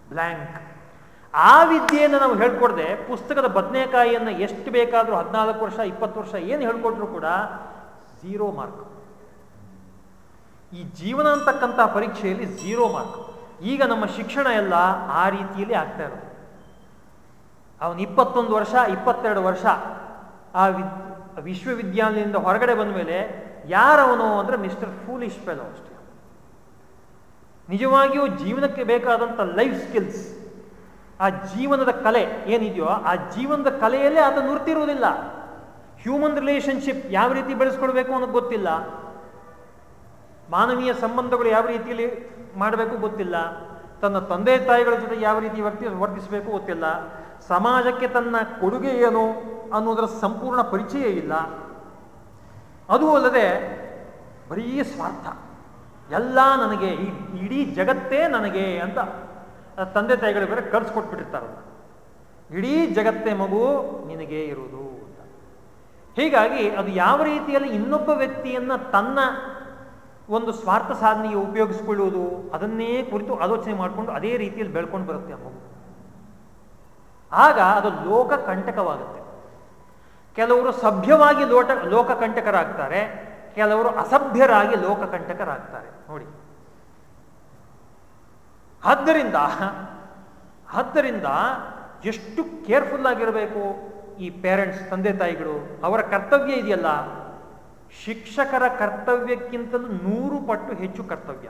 ಬ್ಲ್ಯಾಂಕ್ ಆ ವಿದ್ಯೆಯನ್ನು ನಾವು ಹೇಳ್ಕೊಡ್ದೆ ಪುಸ್ತಕದ ಬದನೆಕಾಯಿಯನ್ನು ಎಷ್ಟು ಬೇಕಾದರೂ ಹದಿನಾಲ್ಕು ವರ್ಷ, ಇಪ್ಪತ್ತು ವರ್ಷ ಏನು ಹೇಳ್ಕೊಟ್ರು ಕೂಡ ಝೀರೋ ಮಾರ್ಕ್ ಈ ಜೀವನ ಅಂತಕ್ಕಂಥ ಪರೀಕ್ಷೆಯಲ್ಲಿ ಝೀರೋ ಮಾರ್ಕ್ ಈಗ ನಮ್ಮ ಶಿಕ್ಷಣ ಎಲ್ಲ ಆ ರೀತಿಯಲ್ಲಿ ಆಗ್ತಾ ಇರೋದು. ಅವನು ಇಪ್ಪತ್ತೊಂದು ವರ್ಷ, ಇಪ್ಪತ್ತೆರಡು ವರ್ಷ ಆ ವಿದ್ ವಿಶ್ವವಿದ್ಯಾಲಯದಿಂದ ಹೊರಗಡೆ ಬಂದ ಮೇಲೆ ಯಾರವನು ಅಂದರೆ ಮಿಸ್ಟರ್ ಫೂಲಿಶ್ ಫೆಲೋ ಅಷ್ಟೇ. ನಿಜವಾಗಿಯೂ ಜೀವನಕ್ಕೆ ಬೇಕಾದಂಥ ಲೈಫ್ ಸ್ಕಿಲ್ಸ್ ಆ ಜೀವನದ ಕಲೆ ಏನಿದೆಯೋ ಆ ಜೀವನದ ಕಲೆಯಲ್ಲೇ ಅದು ನುರ್ತಿರುವುದಿಲ್ಲ. ಹ್ಯೂಮನ್ ರಿಲೇಶನ್ಶಿಪ್ ಯಾವ ರೀತಿ ಬೆಳೆಸ್ಕೊಳ್ಬೇಕು ಅನ್ನೋದು ಗೊತ್ತಿಲ್ಲ. ಮಾನವೀಯ ಸಂಬಂಧಗಳು ಯಾವ ರೀತಿಯಲ್ಲಿ ಮಾಡಬೇಕು ಗೊತ್ತಿಲ್ಲ. ತನ್ನ ತಂದೆ ತಾಯಿಗಳ ಜೊತೆ ಯಾವ ರೀತಿ ವರ್ತಿ, ವರ್ತಿಸಬೇಕು ಗೊತ್ತಿಲ್ಲ. ಸಮಾಜಕ್ಕೆ ತನ್ನ ಕೊಡುಗೆ ಏನು ಅನ್ನೋದರ ಸಂಪೂರ್ಣ ಪರಿಚಯ ಇಲ್ಲ. ಅದು ಅಲ್ಲದೆ ಬರೀ ಸ್ವಾರ್ಥ. ಎಲ್ಲ ನನಗೆ ಇಡೀ ಜಗತ್ತೇ ನನಗೆ ಅಂತ ತಂದೆ ತಾಯಿಗಳು ಬೇರೆ ಕಳ್ಸಿಕೊಟ್ಬಿಟ್ಟಿರ್ತಾರಲ್ಲ ಇಡೀ ಜಗತ್ತೇ ಮಗು ನಿನಗೆ ಇರುವುದು ಅಂತ. ಹೀಗಾಗಿ ಅದು ಯಾವ ರೀತಿಯಲ್ಲಿ ಇನ್ನೊಬ್ಬ ವ್ಯಕ್ತಿಯನ್ನ ತನ್ನ ಒಂದು ಸ್ವಾರ್ಥ ಸಾಧನೆಗೆ ಉಪಯೋಗಿಸಿಕೊಳ್ಳುವುದು, ಅದನ್ನೇ ಕುರಿತು ಆಲೋಚನೆ ಮಾಡಿಕೊಂಡು ಅದೇ ರೀತಿಯಲ್ಲಿ ಬೆಳ್ಕೊಂಡು ಬರುತ್ತೆ ಆ ಮಗು. ಆಗ ಅದು ಲೋಕ ಕಂಟಕವಾಗುತ್ತೆ. ಕೆಲವರು ಸಭ್ಯವಾಗಿ ಲೋಟ, ಲೋಕ ಕಂಟಕರಾಗ್ತಾರೆ, ಕೆಲವರು ಅಸಭ್ಯರಾಗಿ ಲೋಕ ಕಂಟಕರಾಗ್ತಾರೆ. ನೋಡಿ. ಆದ್ದರಿಂದ ಆದ್ದರಿಂದ ಎಷ್ಟು ಕೇರ್ಫುಲ್ ಆಗಿರಬೇಕು ಈ ಪೇರೆಂಟ್ಸ್ ತಂದೆ ತಾಯಿಗಳು, ಅವರ ಕರ್ತವ್ಯ ಇದೆಯಲ್ಲ? ಶಿಕ್ಷಕರ ಕರ್ತವ್ಯಕ್ಕಿಂತಲೂ ನೂರು ಪಟ್ಟು ಹೆಚ್ಚು ಕರ್ತವ್ಯ.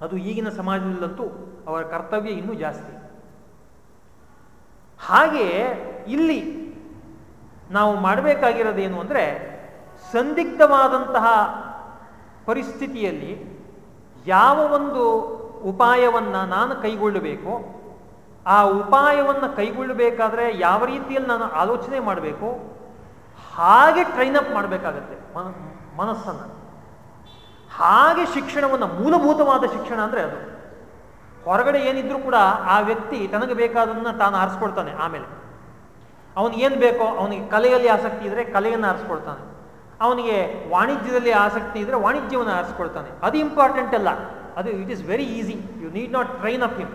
ಅದು ಈಗಿನ ಸಮಾಜದಲ್ಲಂತೂ ಅವರ ಕರ್ತವ್ಯ ಇನ್ನೂ ಜಾಸ್ತಿ. ಹಾಗೆಯೇ ಇಲ್ಲಿ ನಾವು ಮಾಡಬೇಕಾಗಿರೋದೇನು ಅಂದರೆ ಸಂದಿಗ್ಧವಾದಂತಹ ಪರಿಸ್ಥಿತಿಯಲ್ಲಿ ಯಾವ ಒಂದು ಉಪಾಯವನ್ನು ನಾನು ಕೈಗೊಳ್ಳಬೇಕು, ಆ ಉಪಾಯವನ್ನು ಕೈಗೊಳ್ಳಬೇಕಾದ್ರೆ ಯಾವ ರೀತಿಯಲ್ಲಿ ನಾನು ಆಲೋಚನೆ ಮಾಡಬೇಕು, ಹಾಗೆ ಟ್ರೈನ್ ಅಪ್ ಮಾಡಬೇಕಾಗತ್ತೆ ಮನ, ಮನಸ್ಸನ್ನು. ಹಾಗೆ ಶಿಕ್ಷಣವನ್ನು ಮೂಲಭೂತವಾದ ಶಿಕ್ಷಣ ಅಂದರೆ ಅದು. ಹೊರಗಡೆ ಏನಿದ್ರೂ ಕೂಡ ಆ ವ್ಯಕ್ತಿ ತನಗೆ ಬೇಕಾದನ್ನು ತಾನು ಆರಿಸ್ಕೊಳ್ತಾನೆ ಆಮೇಲೆ. ಅವನಿಗೆ ಏನು ಬೇಕೋ, ಅವನಿಗೆ ಕಲೆಯಲ್ಲಿ ಆಸಕ್ತಿ ಇದ್ದರೆ ಕಲೆಯನ್ನು ಆರಿಸ್ಕೊಳ್ತಾನೆ. ಅವನಿಗೆ ವಾಣಿಜ್ಯದಲ್ಲಿ ಆಸಕ್ತಿ ಇದ್ದರೆ ವಾಣಿಜ್ಯವನ್ನು ಆರಿಸ್ಕೊಳ್ತಾನೆ. ಅದು ಇಂಪಾರ್ಟೆಂಟ್ ಅಲ್ಲ. ಅದು it is very easy you need not train up him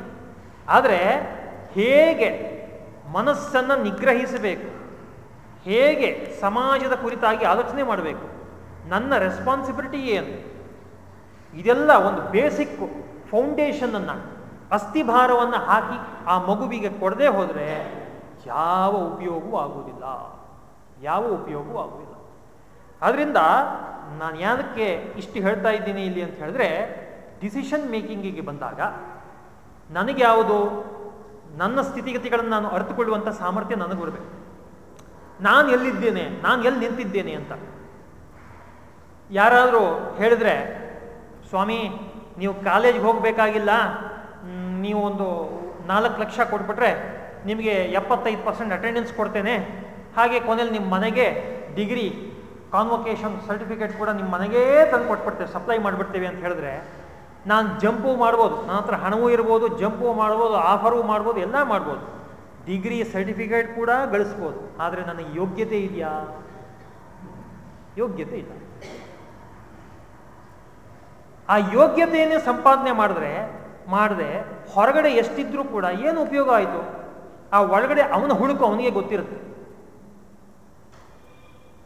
ಆದರೆ ಹೇಗೆ ಮನಸ್ಸನ್ನು ನಿಗ್ರಹಿಸಬೇಕು? ಹೇಗೆ ಸಮಾಜದ ಕುರಿತಾಗಿ ಆಲೋಚನೆ ಮಾಡಬೇಕು? ನನ್ನ ರೆಸ್ಪಾನ್ಸಿಬಿಲಿಟಿ ಏನು? ಇದೆಲ್ಲ ಒಂದು ಬೇಸಿಕ್ ಫೌಂಡೇಶನನ್ನು ಅಸ್ಥಿಭಾರವನ್ನು ಹಾಕಿ ಆ ಮಗುವಿಗೆ ಕೊಡದೆ ಹೋದರೆ ಯಾವ ಉಪಯೋಗವೂ ಆಗುವುದಿಲ್ಲ. ಯಾವ ಉಪಯೋಗವೂ ಆಗುವುದಿಲ್ಲ. ಆದ್ದರಿಂದ ನಾನು ಯಾವುದಕ್ಕೆ ಇಷ್ಟು ಹೇಳ್ತಾ ಇದ್ದೀನಿ ಇಲ್ಲಿ ಅಂತ ಹೇಳಿದ್ರೆ ಡಿಸಿಷನ್ ಮೇಕಿಂಗಿಗೆ ಬಂದಾಗ ನನಗೆ ಯಾವುದು? ನನ್ನ ಸ್ಥಿತಿಗತಿಗಳನ್ನು ನಾನು ಅರ್ಥಕೊಳ್ಳುವಂಥ ಸಾಮರ್ಥ್ಯ ನನಗೆ ಬರಬೇಕು ನಾನು ಎಲ್ಲಿದ್ದೇನೆ? ನಾನು ಎಲ್ಲಿ ನಿಂತಿದ್ದೇನೆ ಅಂತ. ಯಾರಾದರೂ ಹೇಳಿದ್ರೆ, ಸ್ವಾಮಿ, ನೀವು ಕಾಲೇಜ್ಗೆ ಹೋಗಬೇಕಾಗಿಲ್ಲ. ನೀವು ಒಂದು ನಾಲ್ಕು ಲಕ್ಷ ಕೊಟ್ಬಿಟ್ರೆ ನಿಮಗೆ ಎಪ್ಪತ್ತೈದು ಪರ್ಸೆಂಟ್ ಅಟೆಂಡೆನ್ಸ್ ಕೊಡ್ತೇನೆ. ಹಾಗೆ ಕೊನೆಯಲ್ಲಿ ನಿಮ್ಮ ಮನೆಗೆ ಡಿಗ್ರಿ ಕಾನ್ವೊಕೇಶನ್ ಸರ್ಟಿಫಿಕೇಟ್ ಕೂಡ ನಿಮ್ಮ ಮನೆಗೇ ತಂದು ಕೊಟ್ಬಿಡ್ತೇವೆ ಸಪ್ಲೈ ಮಾಡಿಬಿಡ್ತೇವೆ ಅಂತ ಹೇಳಿದ್ರೆ ನಾನು ಜಂಪು ಮಾಡ್ಬೋದು ನನ್ನ ಹತ್ರ ಹಣವೂ ಇರ್ಬೋದು, ಜಂಪು ಮಾಡ್ಬೋದು, ಆಫರೂ ಮಾಡ್ಬೋದು, ಎಲ್ಲ ಮಾಡ್ಬೋದು. ಡಿಗ್ರಿ ಸರ್ಟಿಫಿಕೇಟ್ ಕೂಡ ಗಳಿಸ್ಬೋದು, ಆದರೆ ನನಗೆ ಯೋಗ್ಯತೆ ಇದೆಯಾ? ಯೋಗ್ಯತೆ ಇಲ್ಲ. ಆ ಯೋಗ್ಯತೆಯನ್ನೇ ಸಂಪಾದನೆ ಮಾಡಿದ್ರೆ, ಮಾಡದೆ, ಹೊರಗಡೆ ಎಷ್ಟಿದ್ರೂ ಕೂಡ ಏನು ಉಪಯೋಗ ಆಯಿತು? ಆ ಒಳಗಡೆ ಅವನ ಹುಡುಕು ಅವನಿಗೆ ಗೊತ್ತಿರುತ್ತೆ.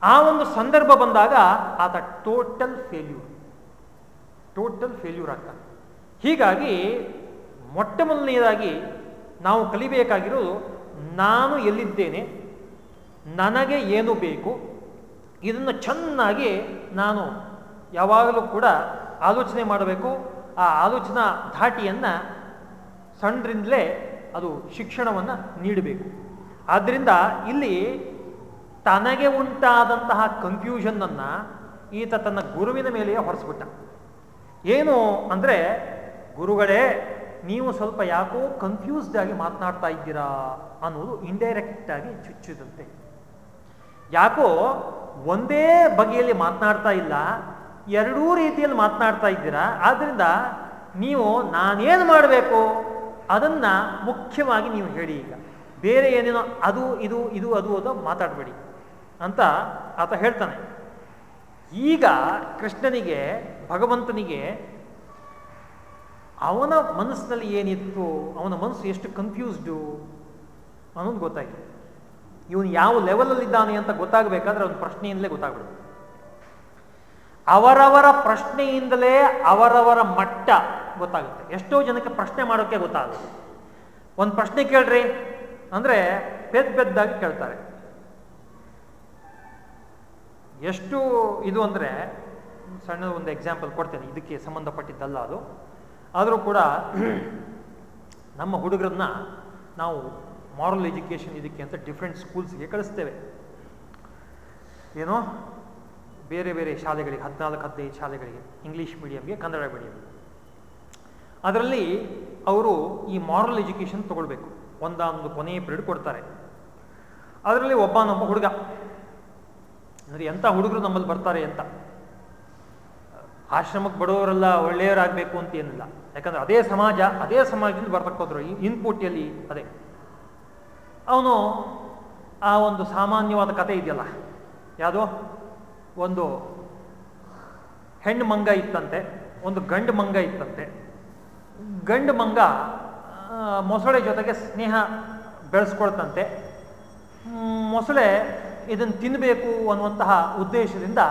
ಆ ಒಂದು ಸಂದರ್ಭ ಬಂದಾಗ ಆತ ಟೋಟಲ್ ಫೇಲ್ಯೂರ್ ಟೋಟಲ್ ಫೇಲ್ಯೂರ್ ಆಗ್ತಾನೆ ಹೀಗಾಗಿ ಮೊಟ್ಟ ಮೊದಲನೆಯದಾಗಿ ನಾವು ಕಲಿಬೇಕಾಗಿರೋದು ನಾನು ಎಲ್ಲಿದ್ದೇನೆ, ನನಗೆ ಏನು ಬೇಕು, ಇದನ್ನು ಚೆನ್ನಾಗಿ ನಾನು ಯಾವಾಗಲೂ ಕೂಡ ಆಲೋಚನೆ ಮಾಡಬೇಕು. ಆ ಆಲೋಚನಾ ಧಾಟಿಯನ್ನು ಸಣ್ಣರಿಂದಲೇ ಅದು ಶಿಕ್ಷಣವನ್ನು ನೀಡಬೇಕು. ಆದ್ದರಿಂದ ಇಲ್ಲಿ ತನಗೆ ಉಂಟಾದಂತಹ ಕನ್ಫ್ಯೂಷನ್ನನ್ನು ಈತ ತನ್ನ ಗುರುವಿನ ಮೇಲೆಯೇ ಹೊರಿಸ್ಬಿಟ್ಟ. ಏನು ಅಂದರೆ, ಗುರುಗಳೇ, ನೀವು ಸ್ವಲ್ಪ ಯಾಕೋ ಕನ್ಫ್ಯೂಸ್ಡ್ ಆಗಿ ಮಾತನಾಡ್ತಾ ಇದ್ದೀರಾ ಅನ್ನೋದು ಇಂಡೈರೆಕ್ಟ್ ಆಗಿ ಚುಚ್ಚಿದಂತೆ. ಯಾಕೋ ಒಂದೇ ಬಗೆಯಲ್ಲಿ ಮಾತನಾಡ್ತಾ ಇಲ್ಲ, ಎರಡೂ ರೀತಿಯಲ್ಲಿ ಮಾತನಾಡ್ತಾ ಇದ್ದೀರಾ ಆದ್ದರಿಂದ ನೀವು ನಾನೇನು ಮಾಡಬೇಕು? ಅದನ್ನು ಮುಖ್ಯವಾಗಿ ನೀವು ಹೇಳಿ ಈಗ. ಬೇರೆ ಏನೇನೋ ಅದು, ಇದು ಇದು, ಅದು ಅದು ಮಾತಾಡಬೇಡಿ ಅಂತ ಆತ ಹೇಳ್ತಾನೆ. ಈಗ ಕೃಷ್ಣನಿಗೆ ಭಗವಂತನಿಗೆ ಅವನ ಮನಸ್ಸಿನಲ್ಲಿ ಏನಿತ್ತು, ಅವನ ಮನಸ್ಸು ಎಷ್ಟು ಕನ್ಫ್ಯೂಸ್ಡು ಅನ್ನೋದು ಗೊತ್ತಾಯಿತು. ಇವನು ಯಾವ ಲೆವೆಲಲ್ಲಿದ್ದಾನೆ ಅಂತ ಗೊತ್ತಾಗಬೇಕಾದ್ರೆ ಅವನ ಪ್ರಶ್ನೆಯಿಂದಲೇ ಗೊತ್ತಾಗ್ಬಿಡುತ್ತೆ. ಅವರವರ ಪ್ರಶ್ನೆಯಿಂದಲೇ ಅವರವರ ಮಟ್ಟ ಗೊತ್ತಾಗುತ್ತೆ. ಎಷ್ಟೋ ಜನಕ್ಕೆ ಪ್ರಶ್ನೆ ಮಾಡೋಕ್ಕೆ ಗೊತ್ತಾಗುತ್ತೆ ಒಂದು ಪ್ರಶ್ನೆ ಕೇಳ್ರಿ ಅಂದರೆ ಪೆದ್ ಪೆದ್ದಾಗಿ ಕೇಳ್ತಾರೆ. ಎಷ್ಟು ಇದು ಅಂದರೆ ಸಣ್ಣ ಒಂದು ಎಕ್ಸಾಂಪಲ್ ಕೊಡ್ತೇನೆ. ಇದಕ್ಕೆ ಸಂಬಂಧಪಟ್ಟಿದ್ದಲ್ಲ ಅದು. ಆದರೂ ಕೂಡ ನಮ್ಮ ಹುಡುಗರನ್ನ ನಾವು ಮಾರಲ್ ಎಜುಕೇಷನ್ ಇದಕ್ಕೆ ಅಂತ ಡಿಫ್ರೆಂಟ್ ಸ್ಕೂಲ್ಸ್ಗೆ ಕಳಿಸ್ತೇವೆ. ಏನೋ? ಬೇರೆ ಬೇರೆ ಶಾಲೆಗಳಿಗೆ, ಹದಿನಾಲ್ಕು, ಹದಿನೈದು ಶಾಲೆಗಳಿಗೆ ಇಂಗ್ಲೀಷ್ ಮೀಡಿಯಮ್ಗೆ ಕನ್ನಡ ಮೀಡಿಯಮ್ಗೆ ಅದರಲ್ಲಿ ಅವರು ಈ ಮಾರಲ್ ಎಜುಕೇಷನ್ ತಗೊಳ್ಬೇಕು. ಒಂದೊಂದು ಕೊನೆಯ ಪಿರಿಯಡ್ ಕೊಡ್ತಾರೆ. ಅದರಲ್ಲಿ ಒಬ್ಬ ನಮ್ಮ ಹುಡುಗ. ಅಂದರೆ ಎಂಥ ಹುಡುಗರು ನಮ್ಮಲ್ಲಿ ಬರ್ತಾರೆ ಅಂತ. ಆಶ್ರಮಕ್ಕೆ ಬಡವರೆಲ್ಲ ಒಳ್ಳೆಯವರಾಗಬೇಕು ಅಂತ ಏನಿಲ್ಲ. ಯಾಕಂದ್ರೆ ಅದೇ ಸಮಾಜ, ಅದೇ ಸಮಾಜದಿಂದ ಬರ್ತಕ್ಕಂಥವ್ರು. ಇನ್ಪುಟ್ ಎಲ್ಲಿ ಅದೇ. ಅವನು ಆ ಒಂದು ಸಾಮಾನ್ಯವಾದ ಕತೆ ಇದೆಯಲ್ಲ? ಯಾವುದೋ? ಒಂದು ಹೆಣ್ಣು ಮಂಗ ಇತ್ತಂತೆ, ಒಂದು ಗಂಡು ಮಂಗ ಇತ್ತಂತೆ. ಗಂಡು ಮಂಗ ಮೊಸಳೆ ಜೊತೆಗೆ ಸ್ನೇಹ ಬೆಳೆಸ್ಕೊಳ್ತಂತೆ. ಮೊಸಳೆ ಇದನ್ನು ತಿನ್ನಬೇಕು ಅನ್ನುವಂತಹ ಉದ್ದೇಶದಿಂದ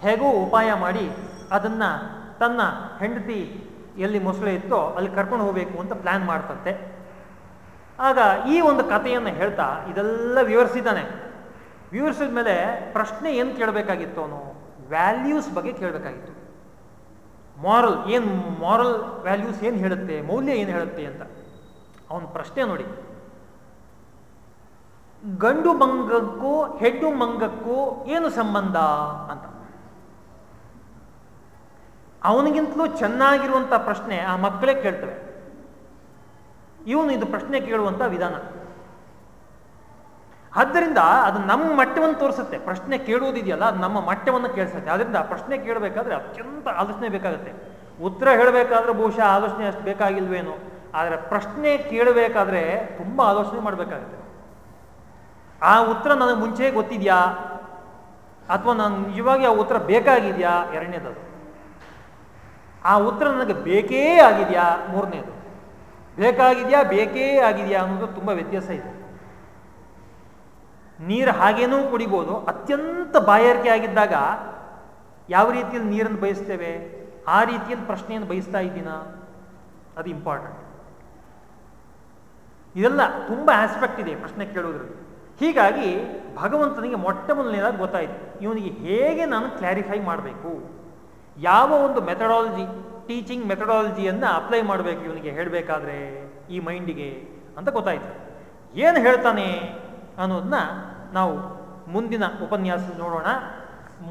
ಹೇಗೂ ಉಪಾಯ ಮಾಡಿ ಅದನ್ನು ತನ್ನ ಹೆಂಡತಿ ಎಲ್ಲಿ ಮೊಸಳೆ ಇತ್ತೋ ಅಲ್ಲಿ ಕರ್ಕೊಂಡು ಹೋಗಬೇಕು ಅಂತ ಪ್ಲಾನ್ ಮಾಡ್ತಂತೆ. ಆಗ ಈ ಒಂದು ಕಥೆಯನ್ನು ಹೇಳ್ತಾ ಇದೆಲ್ಲ ವಿವರಿಸಿದ್ದಾನೆ. ವಿವರಿಸಿದ ಮೇಲೆ ಪ್ರಶ್ನೆ ಏನು ಕೇಳಬೇಕಾಗಿತ್ತು ಅವನು? ವ್ಯಾಲ್ಯೂಸ್ ಬಗ್ಗೆ ಕೇಳಬೇಕಾಗಿತ್ತು. ಮಾರಲ್ ಏನು ಮಾರಲ್ ವ್ಯಾಲ್ಯೂಸ್ ಏನು ಹೇಳುತ್ತೆ, ಮೌಲ್ಯ ಏನು ಹೇಳುತ್ತೆ ಅಂತ. ಅವನ ಪ್ರಶ್ನೆ ನೋಡಿ. ಗಂಡು ಮಂಗಕ್ಕೂ ಹೆಣ್ಣು ಮಂಗಕ್ಕೂ ಏನು ಸಂಬಂಧ ಅಂತ. ಅವನಿಗಿಂತಲೂ ಚೆನ್ನಾಗಿರುವಂಥ ಪ್ರಶ್ನೆ ಆ ಮಕ್ಕಳೇ ಕೇಳ್ತವೆ. ಇವನು ಇದು ಪ್ರಶ್ನೆ ಕೇಳುವಂಥ ವಿಧಾನ. ಆದ್ದರಿಂದ ಅದು ನಮ್ಮ ಮಟ್ಟವನ್ನು ತೋರಿಸುತ್ತೆ. ಪ್ರಶ್ನೆ ಕೇಳುವುದಿದೆಯಲ್ಲ, ಅದು ನಮ್ಮ ಮಟ್ಟವನ್ನು ಕೇಳಿಸುತ್ತೆ. ಅದರಿಂದ ಪ್ರಶ್ನೆ ಕೇಳಬೇಕಾದ್ರೆ ಅತ್ಯಂತ ಆಲೋಚನೆ ಬೇಕಾಗುತ್ತೆ. ಉತ್ತರ ಹೇಳಬೇಕಾದ್ರೆ ಬಹುಶಃ ಆಲೋಚನೆ ಅಷ್ಟು ಬೇಕಾಗಿಲ್ವೇನೋ. ಆದರೆ ಪ್ರಶ್ನೆ ಕೇಳಬೇಕಾದ್ರೆ ತುಂಬ ಆಲೋಚನೆ ಮಾಡಬೇಕಾಗುತ್ತೆ. ಆ ಉತ್ತರ ನನಗೆ ಮುಂಚೆ ಗೊತ್ತಿದೆಯಾ? ಅಥವಾ ನಾನು ನಿಜವಾಗಿ ಆ ಉತ್ತರ ಬೇಕಾಗಿದೆಯಾ? ಎರಡನೇದದು. ಆ ಉತ್ತರ ನನಗೆ ಬೇಕೇ ಆಗಿದೆಯಾ? ಮೂರನೇದು. ಬೇಕಾಗಿದೆಯಾ? ಬೇಕೇ ಆಗಿದೆಯಾ ಅನ್ನೋದು ತುಂಬ ವ್ಯತ್ಯಾಸ ಇದೆ. ನೀರು ಹಾಗೇನೂ ಕುಡಿಬೋದು, ಅತ್ಯಂತ ಬಾಯಾರಿಕೆ ಆಗಿದ್ದಾಗ ಯಾವ ರೀತಿಯಲ್ಲಿ ನೀರನ್ನು ಬಯಸ್ತೇವೆ? ಆ ರೀತಿಯಲ್ಲಿ ಪ್ರಶ್ನೆಯನ್ನು ಬಯಸ್ತಾ ಇದ್ದೀನಾ? ಅದು ಇಂಪಾರ್ಟೆಂಟ್ ಇದೆಲ್ಲ ತುಂಬ ಆಸ್ಪೆಕ್ಟ್ ಇದೆ ಪ್ರಶ್ನೆ ಕೇಳೋದ್ರಲ್ಲಿ ಹೀಗಾಗಿ ಭಗವಂತನಿಗೆ ಮೊಟ್ಟ ಮೊದಲನೇದಾಗಿ ಗೊತ್ತಾಯಿತು. ಇವನಿಗೆ ಹೇಗೆ ನಾನು ಕ್ಲಾರಿಫೈ ಮಾಡಬೇಕು? ಯಾವ ಒಂದು ಮೆಥಡಾಲಜಿ ಟೀಚಿಂಗ್ ಮೆಥಡಾಲಜಿಯನ್ನು ಅಪ್ಲೈ ಮಾಡಬೇಕು ಇವನಿಗೆ? ಹೇಳಬೇಕಾದ್ರೆ ಈ ಮೈಂಡಿಗೆ ಅಂತ ಗೊತ್ತಾಯಿತು. ಏನು ಹೇಳ್ತಾನೆ ಅನ್ನೋದನ್ನ ನಾವು ಮುಂದಿನ ಉಪನ್ಯಾಸ ನೋಡೋಣ.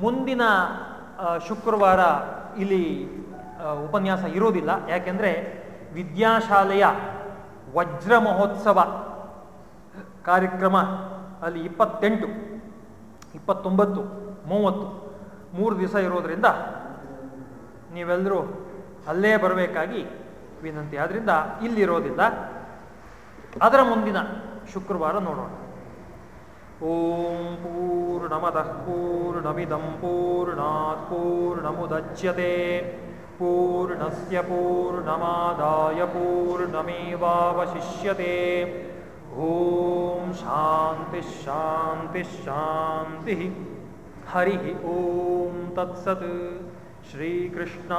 ಮುಂದಿನ ಶುಕ್ರವಾರ ಇಲ್ಲಿ ಉಪನ್ಯಾಸ ಇರೋದಿಲ್ಲ. ಯಾಕೆಂದರೆ ವಿದ್ಯಾಶಾಲೆಯ ವಜ್ರ ಮಹೋತ್ಸವ ಕಾರ್ಯಕ್ರಮ ಅಲ್ಲಿ ಇಪ್ಪತ್ತೆಂಟು, ಇಪ್ಪತ್ತೊಂಬತ್ತು, ಮೂವತ್ತು, ಮೂರು ದಿವಸ ಇರೋದ್ರಿಂದ ನೀವೆಲ್ಲರೂ ಅಲ್ಲೇ ಬರಬೇಕಾಗಿ ವಿನಂತಿ. ಆದ್ದರಿಂದ ಇಲ್ಲಿರೋದಿಲ್ಲ. ಅದರ ಮುಂದಿನ ಶುಕ್ರವಾರ ನೋಡೋಣ. ಓಂ ಪೂರ್ಣಮದಃ ಪೂರ್ಣಮಿದಂ ಪೂರ್ಣಾತ್ ಪೂರ್ಣಮುದಚ್ಯತೆ. ಪೂರ್ಣಸ್ಯ ಪೂರ್ಣಮಾದಾಯ ಪೂರ್ಣಮೇವಾವಶಿಷ್ಯತೆ. ಓಂ ಶಾಂತಿ ಶಾಂತಿ ಶಾಂತಿ. ಹರಿ ಓಂ ತತ್ಸತ್. श्रीकृष्णार्पणमस्तु।